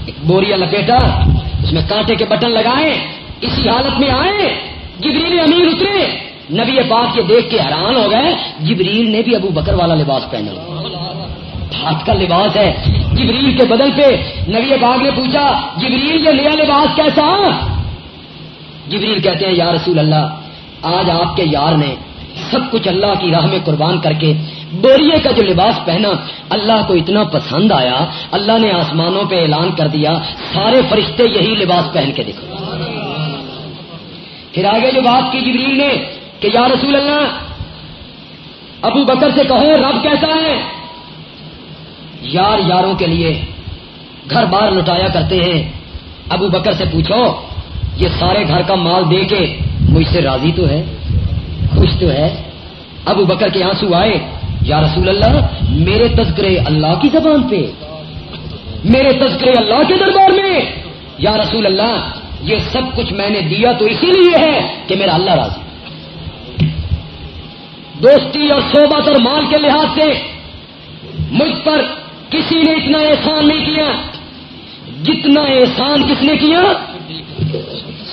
ایک بوریا لپیٹا، اس میں کانٹے کے بٹن لگائے، اسی حالت میں آئے، جبریل امیر اترے۔ نبی پاک کے دیکھ کے حیران ہو گئے، جبریل نے بھی ابو بکر والا لباس پہنا۔ ہاتھ کا لباس ہے۔ جبریل کے بدل پہ نبی پاک نے پوچھا، جبریل یہ نیا لباس کیسا؟ جبریل کہتے ہیں، یا رسول اللہ، آج آپ کے یار نے سب کچھ اللہ کی راہ میں قربان کر کے بوریے کا جو لباس پہنا، اللہ کو اتنا پسند آیا، اللہ نے آسمانوں پہ اعلان کر دیا، سارے فرشتے یہی لباس پہن کے دیکھو۔ پھر آگے جو بات کی جبریل نے کہ یا رسول اللہ، ابو بکر سے کہو، رب کیسا ہے؟ یار یاروں کے لیے گھر بار لٹایا کرتے ہیں۔ ابو بکر سے پوچھو، یہ سارے گھر کا مال دے کے مجھ سے راضی تو ہے؟ خوش تو ہے؟ ابو بکر کے آنسو آئے۔ یا رسول اللہ، میرے تذکرے اللہ کی زبان پہ۔ میرے تذکرے اللہ کے دربار میں۔ یا رسول اللہ، یہ سب کچھ میں نے دیا تو اسی لیے ہے کہ میرا اللہ راضی۔ دوستی اور صحبت اور مال کے لحاظ سے مجھ پر کسی نے اتنا احسان نہیں کیا۔ جتنا احسان کس نے کیا؟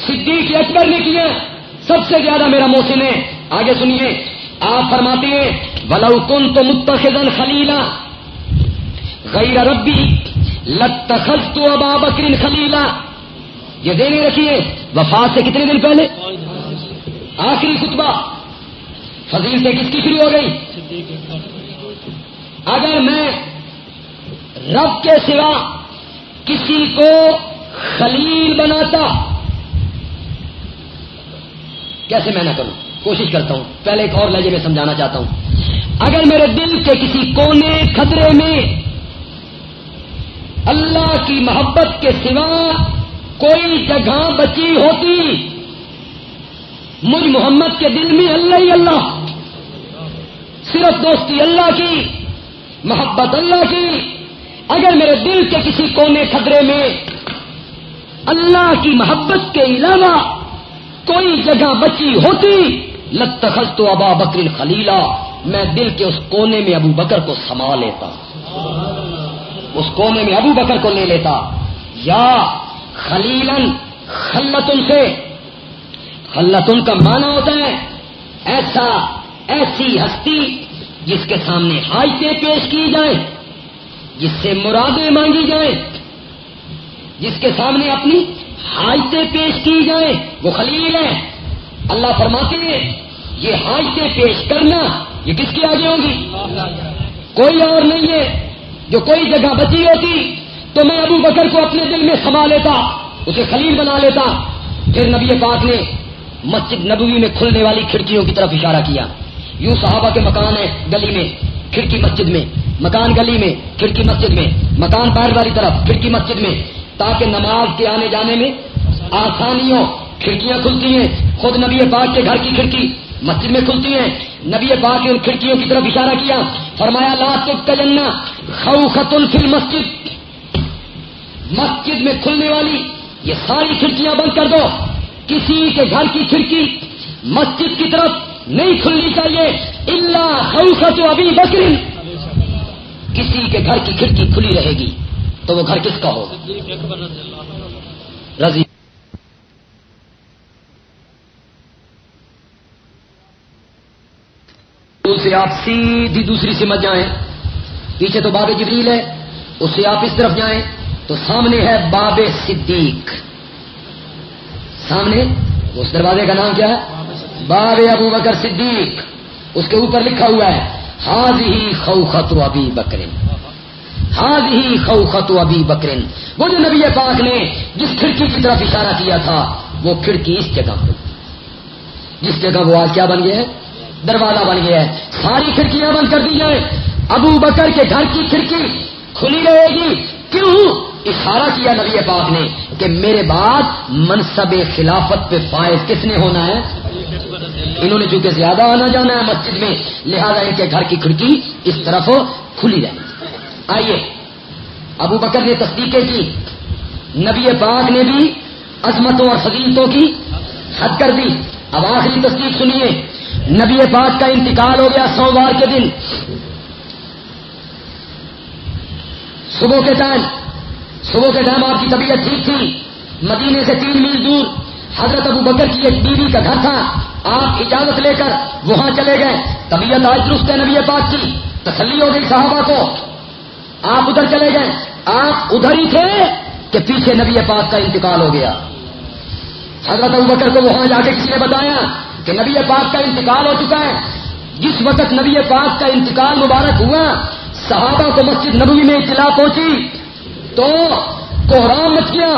صدیق اکبر نے کیا۔ سب سے زیادہ میرا موسم ہے۔ آگے سنیے۔ آپ فرماتے ہیں بلو کن تو متخذن خلیلا غیر ربی لتخذ تو ابا بکرین خلیلا یہ دینے رکھیے، وفات سے کتنے دن پہلے؟ آخری خطبہ. فضیلتیں کس کی شروع ہو گئی؟ اگر میں رب کے سوا کسی کو خلیل بناتا، کیسے میں نہ کروں؟ کوشش کرتا ہوں، پہلے ایک اور لہجے میں سمجھانا چاہتا ہوں۔ اگر میرے دل کے کسی کونے خطرے میں اللہ کی محبت کے سوا کوئی جگہ بچی ہوتی، مجھ محمد کے دل میں اللہ ہی اللہ، صرف دوستی اللہ کی، محبت اللہ کی۔ اگر میرے دل کے کسی کونے خطرے میں اللہ کی محبت کے علاوہ کوئی جگہ بچی ہوتی لتخذ تو ابا بکر خلیلا میں دل کے اس کونے میں ابو بکر کو سما لیتا۔ اس کونے میں ابو بکر کو لے لیتا۔ یا خلیلن، خلتن سے۔ خلتن کا معنی ہوتا ہے ایسا، ایسی ہستی جس کے سامنے حاجتیں پیش کی جائیں، جس سے مرادیں مانگی جائیں، جس کے سامنے اپنی حاجتیں پیش کی جائیں۔ وہ خلیل ہے اللہ فرماتے ہیں، یہ حاجتیں پیش کرنا یہ کس کی آگے ہوگی کوئی اور نہیں ہے۔ جو کوئی جگہ بچی ہوتی تو میں ابو بکر کو اپنے دل میں سما لیتا، اسے خلیل بنا لیتا۔ پھر نبی پاک نے مسجد نبوی میں کھلنے والی کھڑکیوں کی طرف اشارہ کیا۔ یوں صحابہ کے مکان ہے گلی میں، کھڑکی مسجد میں۔ مکان گلی میں، کھڑکی مسجد میں۔ مکان باہر والی طرف، کھڑکی مسجد میں۔ تاکہ نماز کے آنے جانے میں آسانیوں کھڑکیاں کھلتی ہیں۔ خود نبی پاک کے گھر کی کھڑکی مسجد میں کھلتی ہیں۔ نبی پاک نے ان کھڑکیوں کی طرف اشارہ کیا۔ فرمایا، لا تجنا خوخت فی مسجد مسجد میں کھلنے والی، یہ ساری کھڑکیاں بند کر دو۔ کسی کے گھر کی کھڑکی مسجد کی طرف نہیں کھلنی چاہیے۔ اللہ خوخت ابھی بکری کسی کے گھر کی کھڑکی کھلی رہے گی تو وہ گھر کس کا ہوگا؟ رضی سے آپ سیدھی دوسری سمت جائیں۔ پیچھے تو باب جبریل ہے، اس سے آپ اس طرف جائیں۔ تو سامنے ہے باب صدیق۔ سامنے، اس دروازے کا نام کیا ہے؟ باب ابو بکر صدیق۔ اس کے اوپر لکھا ہوا ہے حاض ہی خو خطو بکرین حاض ہی خو خطو بکرین وہ جو نبی پاک نے جس کھڑکی کی طرف اشارہ کیا تھا، وہ کھڑکی اس جگہ پر۔ جس جگہ وہ آج کیا بن گیا ہے؟ دروازہ بن گیا ہے۔ ساری کھڑکیاں بند کر دی جائیں ابو بکر کے گھر کی کھڑکی کھلی رہے گی۔ کیوں؟ اشارہ کیا نبی پاک نے کہ میرے بعد منصب خلافت پہ فائز کس نے ہونا ہے؟ انہوں نے چونکہ زیادہ آنا جانا ہے مسجد میں، لہذا ان کے گھر کی کھڑکی اس طرف کھلی رہے۔ آئیے، ابو بکر نے تصدیقیں کی۔ نبی پاک نے بھی عظمتوں اور فضیلتوں کی حد کر دی۔ اب آخری تصدیق سنیے۔ نبی پاک کا انتقال ہو گیا سوموار کے دن۔ صبح کے ٹائم، صبح کے ٹائم آپ کی طبیعت ٹھیک تھی۔ مدینے سے تین میل دور، حضرت ابو بکر کی ایک بیوی کا گھر تھا۔ آپ اجازت لے کر وہاں چلے گئے۔ طبیعت آج درست ہے نبی پاک کی۔ تسلی ہو گئی صحابہ کو۔ آپ ادھر چلے گئے۔ آپ ادھر ہی تھے کہ پیچھے نبی پاک کا انتقال ہو گیا۔ حضرت ابو بکر کو وہاں جا کے کسی نے بتایا؟ کہ نبی پاک کا انتقال ہو چکا ہے۔ جس وقت نبی پاک کا انتقال مبارک ہوا، صحابہ کو مسجد نبوی میں اطلاع پہنچی تو کوحرام مچ گیا۔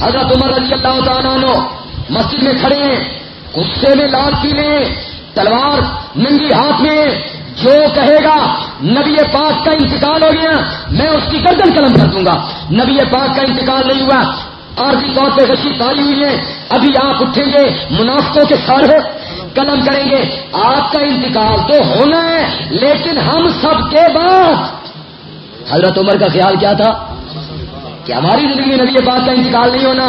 حضرت عمر رضی اللہ تعالیٰ مسجد میں کھڑے ہیں، غصے میں لال پیلے تلوار ننگی ہاتھ میں جو کہے گا، نبی پاک کا انتقال ہو گیا، میں اس کی گردن قلم کر دوں گا۔ نبی پاک کا انتقال نہیں ہوا۔ عارضی طور پہ رشی پائی ہوئی ہے ابھی آپ اٹھیں گے، منافقوں کے سارے قلم کریں گے۔ آپ کا انتقال تو ہونا ہے، لیکن ہم سب کے بعد۔ حضرت عمر کا خیال کیا تھا؟ کہ ہماری زندگی میں نبی پاک کا انتقال نہیں ہونا،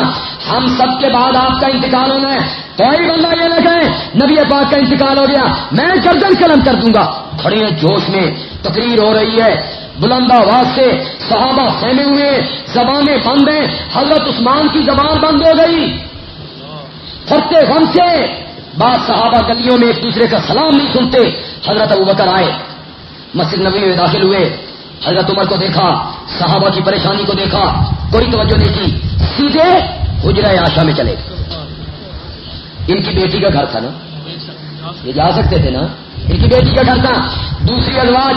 ہم سب کے بعد آپ کا انتقال ہونا ہے۔ کوئی بندہ یہ نہ کہے، نبی پاک کا انتقال ہو گیا، میں گردن قلم کر دوں گا۔ کھڑے ہیں جوش میں، تقریر ہو رہی ہے۔ بلند آواز سے صحابہ پھیلے ہوئے، زبانیں بند ہیں، حضرت عثمان کی زبان بند ہو گئی۔ پھرتے غم سے بعض صحابہ گلیوں میں ایک دوسرے کا سلام نہیں سنتے۔ حضرت ابو بکر آئے، مسجد نبی میں داخل ہوئے۔ حضرت عمر کو دیکھا، صحابہ کی پریشانی کو دیکھا کوئی توجہ نہیں کی سیدھے حجرہ آشا میں چلے۔ ان کی بیٹی کا گھر تھا نا؟ یہ جا سکتے تھے نا؟ ان کی بیٹی کا گھر تھا دوسری ازواج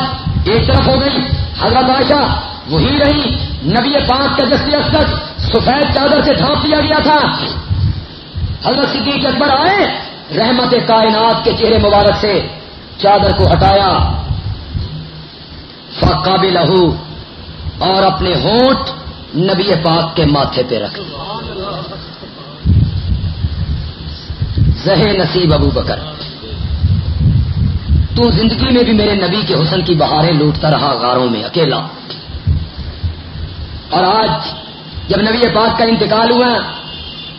ایک طرف ہو گئی، حضرت عائشہ وہی رہی، نبی پاک کا جستی اثر سفید چادر سے ڈھانپ دیا گیا تھا۔ حضرت صدیق اکبر آئے، رحمت کائنات کے چہرے مبارک سے چادر کو ہٹایا۔ فاقاب لہو اور اپنے ہونٹ نبی پاک کے ماتھے پہ رکھ زہ نصیب ابو بکر۔ تو زندگی میں بھی میرے نبی کے حسن کی بہاریں لوٹتا رہا غاروں میں اکیلا۔ اور آج جب نبی پاک کا انتقال ہوا،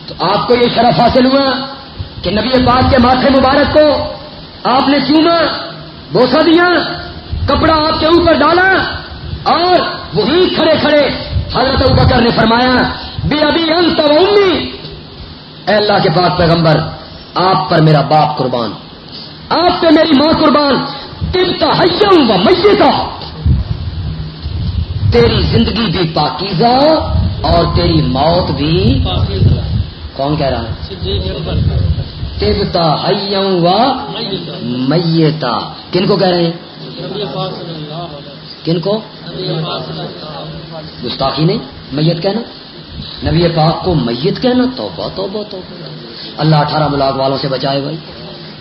تو آپ کو یہ شرف حاصل ہوا کہ نبی پاک کے ماتھے مبارک کو آپ نے چوما بوسا دیا، کپڑا آپ کے اوپر ڈالا اور وہی کھڑے کھڑے حضرت بکر نے فرمایا بے ابھی انت امی۔ اے اللہ کے پاک پیغمبر، آپ پر میرا باپ قربان۔ آپ پہ میری ماں قربان تبتا حیم و میتا تیری زندگی بھی پاکیزہ اور تیری موت بھی کون کہہ رہا ہے؟ تبتا حیم و میتا کن کو کہہ رہے ہیں؟ کن کو؟ گستاخی نہیں میت کہنا۔ نبی پاک کو میت کہنا تو بہت بہت اللہ اٹھارہ ملاق والوں سے بچائے بھائی۔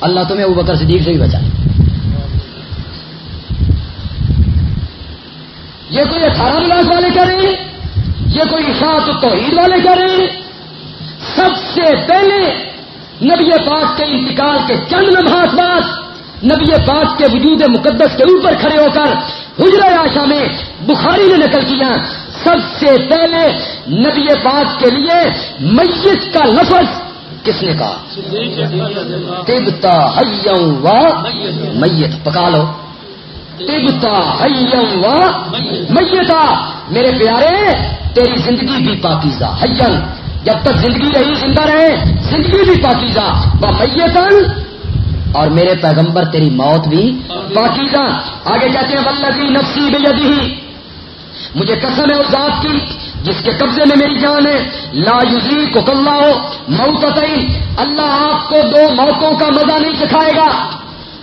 اللہ تمہیں ابو بکر صدیق سے ہی بچائے۔ یہ کوئی اٹھارہ ملاق والے کہہ رہے ہیں؟ یہ کوئی اشاعت توحید والے کہہ رہے ہیں؟ سب سے پہلے نبی پاک کے انتقال کے چند لمحات بعد نبی پاک کے وجود مقدس کے اوپر کھڑے ہو کر حجر آشا میں بخاری نے نقل کیا۔ سب سے پہلے نبی پاک کے لیے میت کا لفظ کس نے کہا؟ تبتا ہیم میت پکا لو۔ تبتا ہیم میتا میرے پیارے تیری زندگی بھی پاکیزہ حین جب تک زندگی رہی زندہ رہے زندگی بھی پاکیزہ۔ وہ میتن اور میرے پیغمبر تیری موت بھی پاکیزہ۔ آگے کہتے ہیں ولدی نفسی بے مجھے قسم ہے اس ذات کی جس کے قبضے میں میری جان ہے، لا یوزی کو کل ہو موت اللہ آپ کو دو موتوں کا مزہ نہیں سکھائے گا۔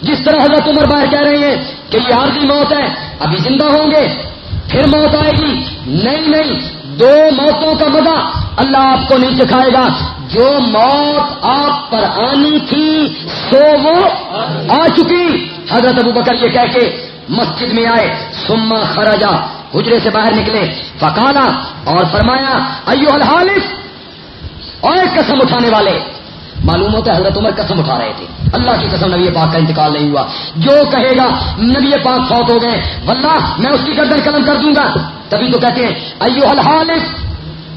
جس طرح حضرت عمر باہر کہہ رہے ہیں کہ یہ عارضی موت ہے، ابھی زندہ ہوں گے، پھر موت آئے گی۔ نہیں نہیں، دو موتوں کا مزہ اللہ آپ کو نہیں سکھائے گا۔ جو موت آپ پر آنی تھی، سو وہ آ چکی۔ حضرت ابو بکر یہ کہہ کے مسجد میں آئے سما خراجا حجرے سے باہر نکلے فکالا اور فرمایا ایو الحالف! اور قسم اٹھانے والے۔ معلوم ہوتا ہے حضرت عمر قسم اٹھا رہے تھے۔ اللہ کی قسم نبی پاک کا انتقال نہیں ہوا۔ جو کہے گا، نبی پاک فوت ہو گئے۔ واللہ، میں اس کی گردن قلم کر دوں گا۔ تبھی تو کہتے ہیں ایو الحالف!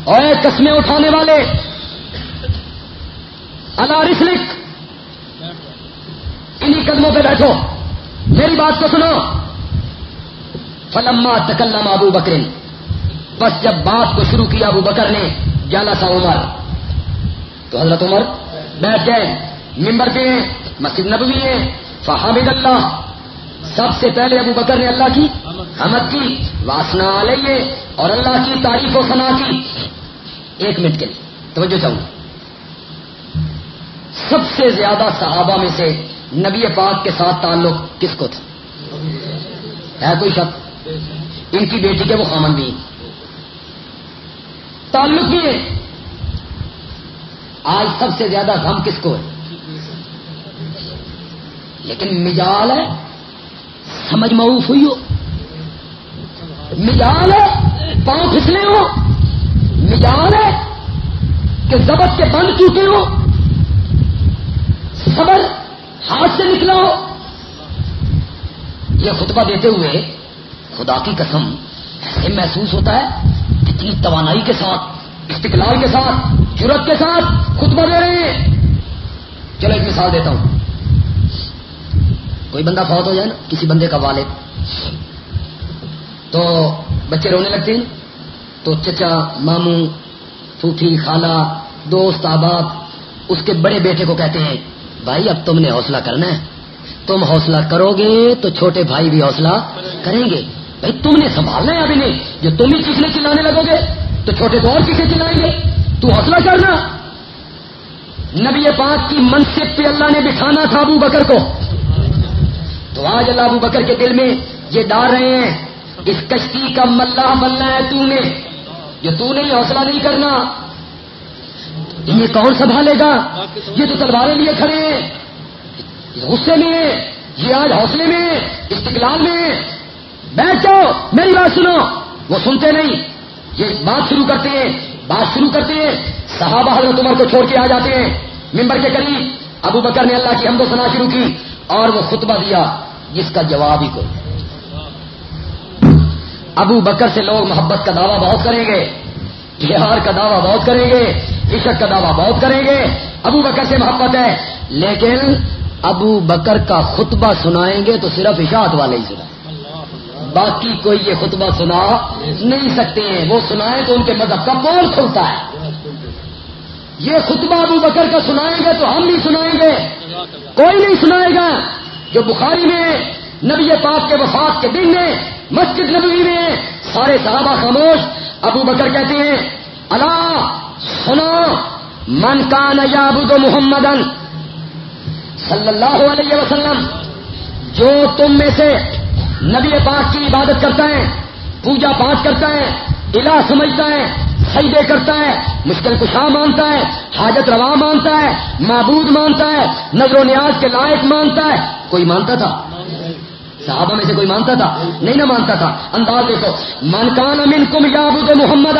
اور قسمیں اٹھانے والے۔ اللہ انہیں قدموں پہ بیٹھو۔ میری بات کو سنو۔ فلما تکلم ابو بکر بس جب بات کو شروع کیا ابو بکر نے جانا سا عمر۔ تو حضرت عمر بیٹھ گئے ممبر پہ ہیں، مسجد نبوی ہے فحامد اللہ۔ سب سے پہلے ابو بکر نے اللہ کی حمد کی، واسنا علیہ، اور اللہ کی تعریف و سنا کی۔ ایک منٹ کے لیے، توجہ چاہوں سب سے زیادہ صحابہ میں سے نبی پاک کے ساتھ تعلق کس کو تھا؟ ہے کوئی شک؟ ان کی بیٹی کے وہ خامن بھی تعلق بھی ہے. آج سب سے زیادہ غم کس کو ہے؟ لیکن مجال ہے. سمجھ معروف ہوئی ہو. مجال ہے. پاؤں پھسلے ہو. مجال ہے کہ ضبط کے بند ٹوٹے ہو. صبر ہاتھ سے نکلا ہو. یہ خطبہ دیتے ہوئے خدا کی قسم ایسے محسوس ہوتا ہے کتنی توانائی کے ساتھ، استقلال کے ساتھ جرت کے ساتھ خطبہ دے رہے ہیں۔ چلو ایک مثال دیتا ہوں۔ کوئی بندہ فوت ہو جائے نا، کسی بندے کا والد۔ تو بچے رونے لگتے ہیں۔ تو چچا، ماموں، پھوپھی، خالہ، دوست، آباد، اس کے بڑے بیٹے کو کہتے ہیں، بھائی، اب تم نے حوصلہ کرنا ہے۔ تم حوصلہ کرو گے تو چھوٹے بھائی بھی حوصلہ کریں گے۔ بھائی تم نے سنبھالنا ہے ابھی نہیں۔ جو تم ہی چیخنے چلانے لگو گے، تو چھوٹے تو اور کسے چلائیں گے۔ تو حوصلہ کرنا۔ نبی پاک کی منصب پہ اللہ نے بٹھانا تھا ابو بکر کو۔ تو آج اللہ ابو بکر کے دل میں یہ ڈال رہے ہیں، اس کشتی کا ملہ بننا ہے تو نے۔ جو تو نہیں حوصلہ نہیں کرنا۔ یہ کون سنبھالے گا؟ یہ تو تلواریں لیے کھڑے ہیں۔ غصے میں یہ آج حوصلے میں استقلال میں بیٹھ جاؤ میری بات سنو۔ وہ سنتے نہیں۔ یہ بات شروع کرتے ہیں، بات شروع کرتے ہیں۔ صحابہ حضرت عمر کو چھوڑ کے آ جاتے ہیں۔ ممبر کے قریب ابو بکر نے اللہ کی حمد و سنا شروع کی اور وہ خطبہ دیا، جس کا جواب ہی کوئی ابو بکر سے لوگ محبت کا دعویٰ بہت کریں گے بہار کا دعویٰ بہت کریں گے، عشق کا دعویٰ بہت کریں گے۔ ابو بکر سے محبت ہے، لیکن ابو بکر کا خطبہ سنائیں گے تو صرف اشاعت والے ہی سنائیں باقی کوئی یہ خطبہ سنا نہیں سکتے ہیں۔ وہ سنائیں تو ان کے مذہب کا پول کھلتا ہے۔ یہ خطبہ ابو بکر کا سنائیں گے تو ہم نہیں سنائیں گے۔ کوئی نہیں سنائے گا۔ جو بخاری میں نبی پاک کے وفات کے دن میں مسجد نبوی میں سارے صحابہ خاموش ابو بکر کہتے ہیں اللہ سنو من کا نیابود محمد صلی اللہ علیہ وسلم۔ جو تم میں سے نبی پاک کی عبادت کرتا ہے، پوجا پاٹ کرتا ہے، الہ سمجھتا ہے سجدے کرتا ہے، مشکل کشا مانتا ہے، حاجت روا مانتا ہے، معبود مانتا ہے، نظر و نیاز کے لائق مانتا ہے، کوئی مانتا تھا؟ صحابہ میں سے کوئی مانتا تھا؟ نہیں نہ مانتا تھا۔ انداز دیکھو۔ من کان امین کم یا محمد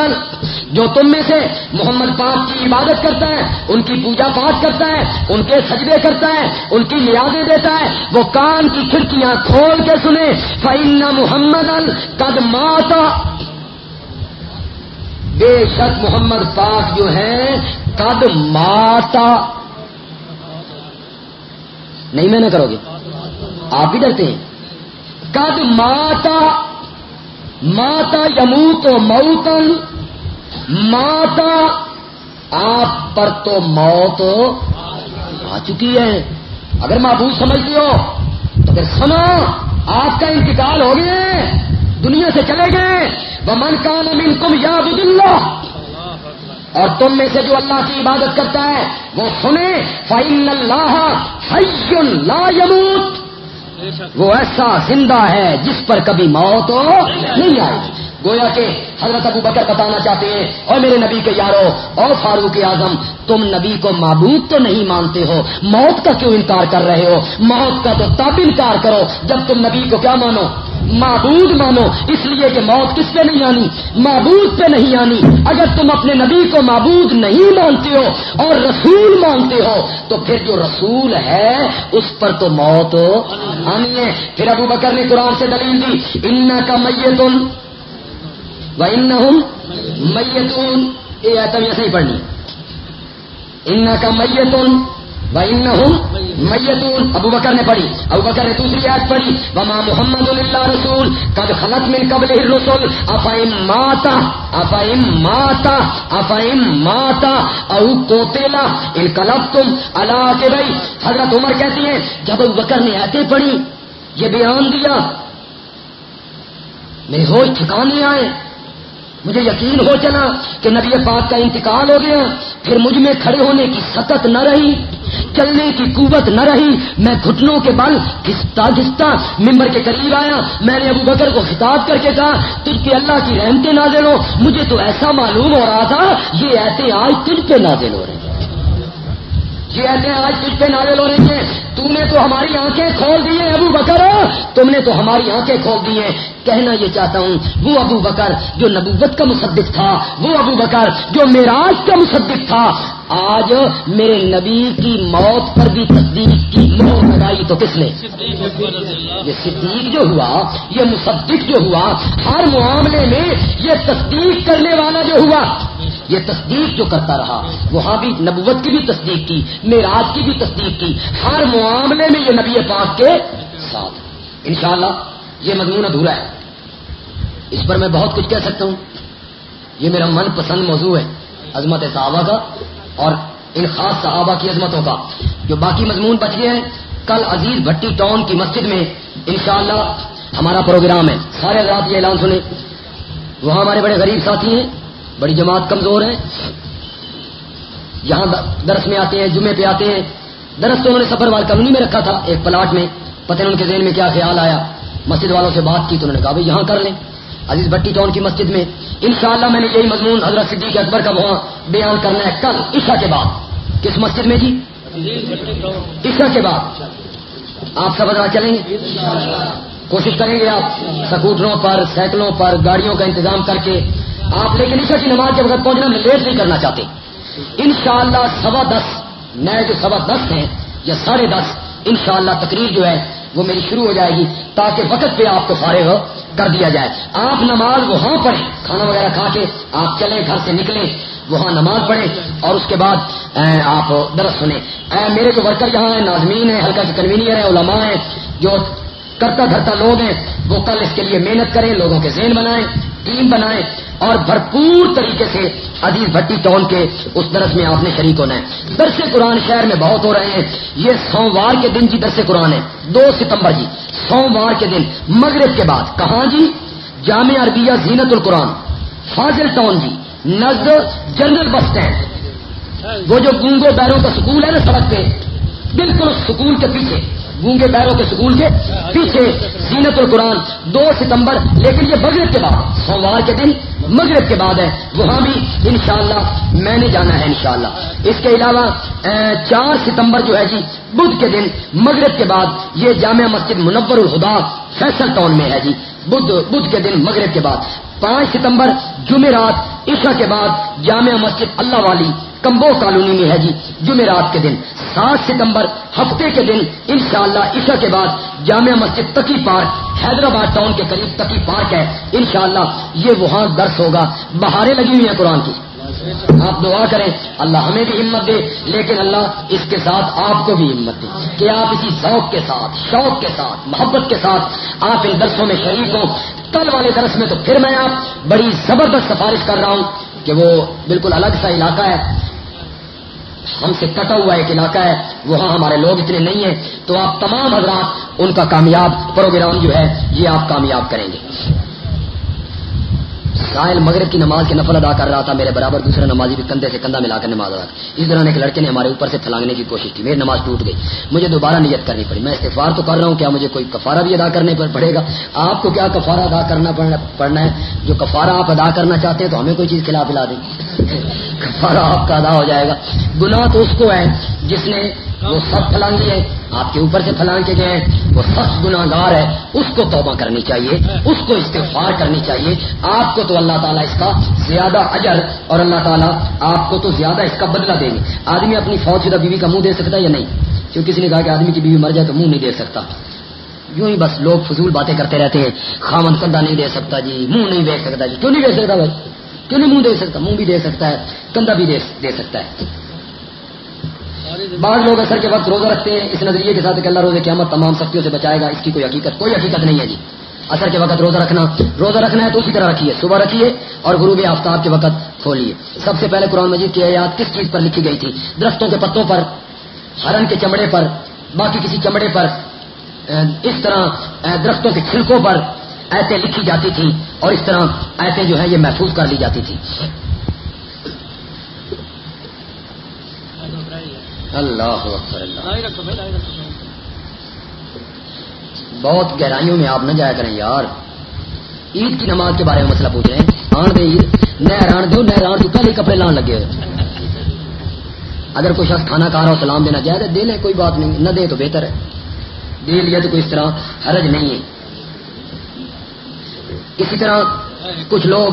جو تم میں سے محمد پاک کی عبادت کرتا ہے، ان کی پوجا پاٹ کرتا ہے، ان کے سجدے کرتا ہے، ان کی نیازیں دیتا ہے، وہ کان کی کھڑکیاں کھول کے سنے۔ فعن محمد ال قد ماتا بے شک محمد پاک جو ہے، قد ماتا نہیں میں نہ کرو گے۔ آپ بھی ڈرتے ہیں۔ کد ماتا ماتا یمو تو موتن ماتا آپ پر تو موت آ چکی ہے۔ اگر معبود سمجھتی ہو، تو پھر سنو آپ کا انتقال ہو گیا دنیا سے چلے گئے۔ وہ من کا نمین تم یاد اللہ اور تم میں سے جو اللہ کی عبادت کرتا ہے، وہ سنے فائن اللہ لا یموت وہ ایسا زندہ ہے جس پر کبھی موت ہو نہیں آئے گویا کہ حضرت ابو بکر بتانا چاہتے ہیں اور میرے نبی کے یارو اور فاروق اعظم، تم نبی کو معبود تو نہیں مانتے ہو، موت کا کیوں انکار کر رہے ہو؟ موت کا تو تب انکار کرو جب تم نبی کو کیا مانو؟ معبود مانو، اس لیے کہ موت کس پہ نہیں آنی؟ معبود پہ نہیں آنی۔ اگر تم اپنے نبی کو معبود نہیں مانتے ہو اور رسول مانتے ہو، تو پھر جو رسول ہے، اس پر تو موت آنی ہے۔ پھر ابو بکر نے قرآن سے دلیل دی ان کا میتن و ان میتون یہ آتا ایسا ہی پڑھنی۔ ان کا میتن میتون ابو بکر نے پڑھی۔ ابو بکر نے دوسری آج پڑھی۔ وما محمد اللہ رسول۔ کب خلط میں قبل رسول افائم ماتا افائم ماتا افائم ماتا او کوتےلا ان کلب تم اللہ کے بھائی حضرت عمر کہتی ہیں، جب ابو بکر نے ایسے پڑھی، یہ بیان دیا میرے ہوش ٹھکانے آئے۔ مجھے یقین ہو چلا کہ نبی پاک کا انتقال ہو گیا، پھر مجھ میں کھڑے ہونے کی سطح نہ رہی، چلنے کی قوت نہ رہی، میں گھٹنوں کے بل گھستا گھستا ممبر کے قریب آیا۔ میں نے ابو بکر کو خطاب کر کے کہا، تجھ پہ اللہ کی رحمتیں نازل ہو مجھے تو ایسا معلوم ہو رہا تھا، یہ ایسے آج تجھ پہ نازل ہو رہے ہیں۔ یہ ایسے آج تجھ پہ نازل ہو رہی ہیں؟ تم نے تو ہماری آنکھیں کھول دی ہیں، ابو بکر۔ تم نے تو ہماری آنکھیں کھول دی ہیں۔ کہنا یہ چاہتا ہوں، وہ ابو بکر جو نبوت کا مصدق تھا، وہ ابو بکر جو میراج کا مصدق تھا آج میرے نبی کی موت پر بھی تصدیق کی مہر لگائی تو کس نے؟ یہ صدیق جو ہوا، یہ مصدق جو ہوا، ہر معاملے میں یہ تصدیق کرنے والا جو ہوا، یہ تصدیق جو کرتا رہا، وہاں بھی نبوت کی بھی تصدیق کی میراج کی بھی تصدیق کی، ہر معاملے میں یہ نبی پاک کے ساتھ۔ انشاءاللہ یہ مضمون ادھورا ہے۔ اس پر میں بہت کچھ کہہ سکتا ہوں۔ یہ میرا من پسند موضوع ہے، عظمت صحابہ کا۔ اور ان خاص صحابہ کی عظمتوں کا۔ جو باقی مضمون بچ گئے ہیں، کل عزیز بھٹی ٹاؤن کی مسجد میں انشاءاللہ ہمارا پروگرام ہے۔ سارے رات یہ اعلان سنیں۔ وہاں ہمارے بڑے غریب ساتھی ہیں، بڑی جماعت کمزور ہے یہاں درس میں آتے ہیں، جمعے پہ آتے ہیں۔ درس تو انہوں نے سفر وال کالونی میں رکھا تھا، ایک پلاٹ میں۔ پتہ ان کے ذہن میں کیا خیال آیا۔ مسجد والوں سے بات کی تو انہوں نے کہا، بھائی، یہاں کر لیں۔ عزیز بٹی ٹاؤن کی مسجد میں انشاءاللہ میں نے یہی مضمون حضرت صدیق اکبر کا وہاں بیان کرنا ہے کل عشاء کے بعد۔ کس مسجد میں جی؟ عشاء کے بعد۔ آپ سب بدلا چلیں گے؟ کوشش کریں گے آپ۔ سکوٹروں پر، سائیکلوں پر، گاڑیوں کا انتظام کر کے آپ، لیکن عشاء کی نماز کے وقت پہنچنا میں لیٹ نہیں کرنا چاہتے۔ انشاءاللہ سوا دس نئے جو سوا دس ہیں یا ساڑھے دس، انشاءاللہ تقریر جو ہے وہ میری شروع ہو جائے گی تاکہ وقت پہ آپ کو فارغ کر دیا جائے۔ آپ نماز وہاں پڑھیں، کھانا وغیرہ کھا کے آپ چلیں، گھر سے نکلیں، وہاں نماز پڑھیں اور اس کے بعد آپ درس سنیں۔ میرے جو ورکر یہاں ہیں، ناظمین ہیں، ہلکا کے کنوینئر ہیں علماء ہیں، جو کرتا دھرتا لوگ ہیں۔ وہ کل اس کے لیے محنت کریں، لوگوں کے ذہن بنائیں ٹیم بنائیں اور بھرپور طریقے سے عزیز بھٹی ٹاؤن کے اس درس میں آپ نے شریک ہونا ہے۔ درس قرآن شہر میں بہت ہو رہے ہیں۔ یہ سوموار کے دن جی درس قرآن ہے۔ دو ستمبر جی۔ سوموار کے دن۔ مغرب کے بعد۔ کہاں جی؟ جامع عربیہ زینت القرآن۔ فاضل ٹاؤن جی۔ نزد جنرل بس اسٹینڈ۔ وہ جو گونگو بیروں کا سکول ہے نا سڑک پہ، بالکل اس سکول کے پیچھے۔ گونگے بیروں کے سکول کے پیچھے زینت القرآن، دو ستمبر، لیکن یہ مغرب کے بعد، سوموار کے دن مغرب کے بعد ہے۔ وہاں بھی انشاءاللہ میں نے جانا ہے انشاءاللہ۔ اس کے علاوہ چار ستمبر جو ہے جی بدھ کے دن مغرب کے بعد یہ جامع مسجد منور الخدا فیصل ٹاؤن میں ہے جی۔ بدھ بدھ کے دن مغرب کے بعد۔ پانچ ستمبر جمعرات، عشاء کے بعد جامع مسجد اللہ والی، کمبو کالونی میں ہے جی جمعرات کے دن۔ سات ستمبر ہفتے کے دن، انشاءاللہ شاء عشاء کے بعد جامع مسجد تکی پارک، حیدرآباد ٹاؤن کے قریب تکی پارک ہے۔ انشاءاللہ یہ وہاں درس ہوگا۔ بہاریں لگی ہوئی ہیں قرآن کی۔ آپ دعا کریں، اللہ ہمیں بھی ہمت دے، لیکن اللہ اس کے ساتھ آپ کو بھی ہمت دے۔ کہ آپ اسی ذوق کے ساتھ، شوق کے ساتھ، محبت کے ساتھ آپ ان درسوں میں شریک ہوں۔ کل والے درس میں تو پھر میں آپ بڑی زبردست سفارش کر رہا ہوں کہ وہ بالکل الگ سا علاقہ ہے۔ ہم سے کٹا ہوا ایک علاقہ ہے۔ وہاں ہمارے لوگ اتنے نہیں ہیں۔ تو آپ تمام حضرات ان کا کامیاب پروگرام جو ہے، یہ آپ کامیاب کریں گے۔ سائل مغرب کی نماز کے نفل ادا کر رہا تھا، میرے برابر دوسرا نمازی بھی کندھے سے کندھا ملا کر نماز ادا اس دوران ایک لڑکے نے ہمارے اوپر سے پھلانگنے کی کوشش کی، میری نماز ٹوٹ گئی۔ مجھے دوبارہ نیت کرنی پڑی۔ میں استفار تو کر رہا ہوں، کیا مجھے کوئی کفارہ بھی ادا کرنے پر پڑے گا؟ آپ کو کیا کفارہ ادا کرنا پڑنا ہے؟ جو کفارہ آپ ادا کرنا چاہتے ہیں تو ہمیں کوئی چیز کھلا پلا دیں۔ کفارہ آپ کا ادا ہو جائے گا۔ گناہ تو اس کو ہے جس نے وہ سب پھلانگی ہے آپ کے اوپر سے پھلانگ کے گئے وہ سخت گناگار ہے اس کو توبہ کرنی چاہیے۔ اس کو استغفار کرنی چاہیے۔ آپ کو تو اللہ تعالیٰ اس کا زیادہ اجر اور اللہ تعالیٰ آپ کو تو زیادہ اس کا بدلہ دیں گے آدمی اپنی فوج شدہ بیوی کا منہ دے سکتا ہے یا نہیں؟ کیوں کسی نے کہا کہ آدمی کی بیوی مر جائے تو منہ نہیں دے سکتا؟ یوں ہی بس لوگ فضول باتیں کرتے رہتے ہیں۔ خامن کندھا نہیں دے سکتا جی منہ نہیں دے سکتا جی۔ کیوں نہیں دے سکتا بھائی؟ کیوں نہیں منہ دے سکتا؟ منہ بھی دے سکتا ہے کندھا بھی دے سکتا ہے۔ بعض لوگ اثر کے وقت روزہ رکھتے ہیں، اس نظریے کے ساتھ کہ اللہ روزے قیامت تمام سختیوں سے بچائے گا، اس کی کوئی حقیقت کوئی حقیقت نہیں ہے جی۔ اثر کے وقت روزہ رکھنا روزہ رکھنا ہے تو اسی طرح رکھیے، صبح رکھیے اور غروب آفتاب کے وقت کھولیے۔ سب سے پہلے قرآن مجید کی آیات کس چیز پر لکھی گئی تھی؟ درختوں کے پتوں پر، ہرن کے چمڑے پر، باقی کسی چمڑے پر اس طرح درختوں کے چھلکوں پر ایسے لکھی جاتی تھی اور اس طرح ایسے جو ہے یہ محفوظ کر لی جاتی تھی اللہ بہت گہرائیوں میں آپ نہ جایا کریں یار۔ عید کی نماز کے بارے میں مسئلہ پوچھ رہے ہیں آن دے عید۔ نہ ران دو تو ہی کپڑے لان لگے ہوئے۔ اگر کوئی شخص کھانا کھا رہا ہو سلام دینا چاہے تو دے لیں کوئی بات نہیں۔ نہ دے تو بہتر ہے۔ دے لیا تو کوئی اس طرح حرج نہیں ہے۔ اسی طرح کچھ لوگ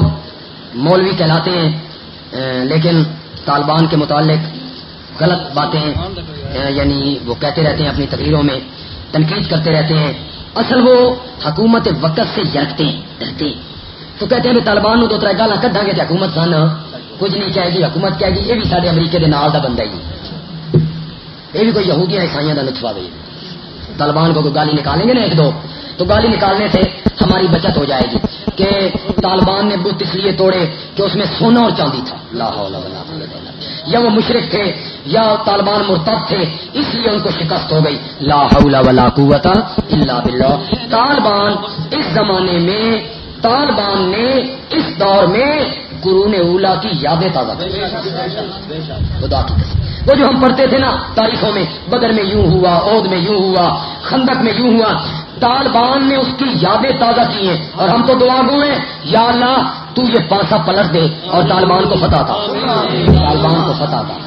مولوی کہلاتے ہیں لیکن طالبان کے متعلق غلط باتیں یعنی وہ کہتے رہتے ہیں اپنی تقریروں میں، تنقید کرتے رہتے ہیں۔ اصل وہ حکومت وقت سے جرگتے ڈرتے تو کہتے ہیں طالبان دو تر گالا کدھا گے حکومت سن کچھ نہیں چاہے گی، حکومت کہے گی، یہ بھی سارے امریکے کے نال کا بندہ ہی یہ بھی کوئی یہودیاں عیسائیوں کا لطفہ بھی طالبان کو کوئی گالی نکالیں گے نا ایک دو؟ تو گالی نکالنے سے ہماری بچت ہو جائے گی کہ طالبان نے بت اس لیے توڑے کہ اس میں سونا اور چاندی تھا۔ لاہور یا وہ مشرق تھے یا طالبان مرتب تھے، اس لیے ان کو شکست ہو گئی۔ لا حول ولا قوت الا باللہ۔ طالبان اس زمانے میں، طالبان نے اس دور میں قرون اولا کی یادیں تازہ خدا کی قسم۔ وہ جو ہم پڑھتے تھے نا تاریخوں میں، بدر میں یوں ہوا عود میں یوں ہوا، خندق میں یوں ہوا، طالبان نے اس کی یادیں تازہ کی ہیں۔ اور ہم تو دعا گو ہیں، یا اللہ تو یہ پانسا پلٹ دے اور طالبان کو فتح تھا طالبان کو فتح تھا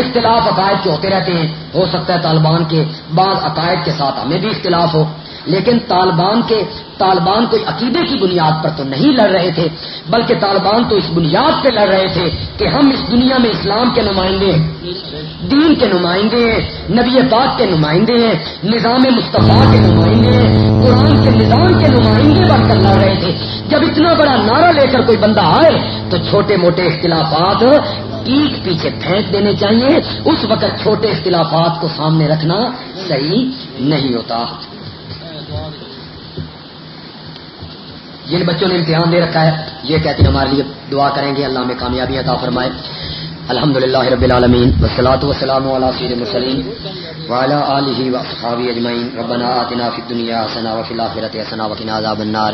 اختلاف عقائد کے ہوتے رہتے ہیں، ہو سکتا ہے طالبان کے بعض عقائد کے ساتھ ہمیں بھی اختلاف ہو، لیکن طالبان کے طالبان کوئی عقیدے کی بنیاد پر تو نہیں لڑ رہے تھے، بلکہ طالبان تو اس بنیاد پہ لڑ رہے تھے کہ ہم اس دنیا میں اسلام کے نمائندے ہیں، دین کے نمائندے ہیں، نبی پاک کے نمائندے ہیں، نظام مصطفیٰ کے نمائندے ہیں، قرآن کے نظام کے نمائندے بن کر لڑ رہے تھے۔ جب اتنا بڑا نعرہ لے کر کوئی بندہ آئے، تو چھوٹے موٹے اختلافات ایک پیچھے پھینک دینے چاہیے۔ اس وقت چھوٹے اختلافات کو سامنے رکھنا صحیح نہیں ہوتا۔ جن بچوں نے امتحان دے رکھا ہے۔ یہ کہتے ہیں ہمارے لیے دعا کریں گے۔ اللہ میں کامیابی عطا فرمائے۔ الحمد للہ رب العالمین وسلاۃ وسلام علیہ سید مسلیم والا علیہ وصحابی اجمعین۔ ربنا آتنا فی الدنیا حسنا وفی الاخرۃ حسنا وقنا عذاب النار۔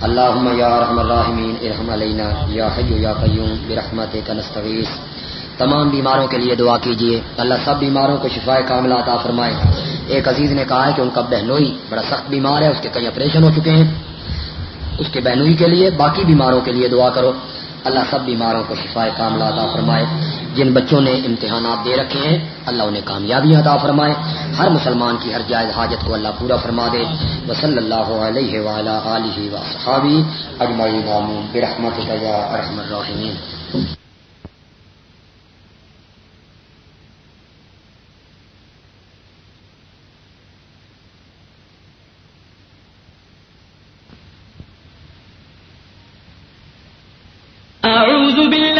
اللهم يا رحم الراحمین ارحم علینا یا حی یا قیوم برحمتک نستغیث تمام بیماروں کے لیے دعا کیجیے۔ اللہ سب بیماروں کو شفا کاملہ عطا فرمائے۔ ایک عزیز نے کہا ہے کہ ان کا بہنوئی بڑا سخت بیمار ہے، اس کے کئی آپریشن ہو چکے ہیں۔ اس کے بہنوئی کے لیے، باقی بیماروں کے لیے دعا کرو۔ اللہ سب بیماروں کو شفا کاملہ عطا فرمائے۔ جن بچوں نے امتحانات دے رکھے ہیں، اللہ انہیں کامیابی عطا فرمائے۔ ہر مسلمان کی ہر جائز حاجت کو اللہ پورا فرما دے۔ وصلی اللہ علیہ علیہ و صحابی اجمعین۔ برحمت ارحم الراحمین۔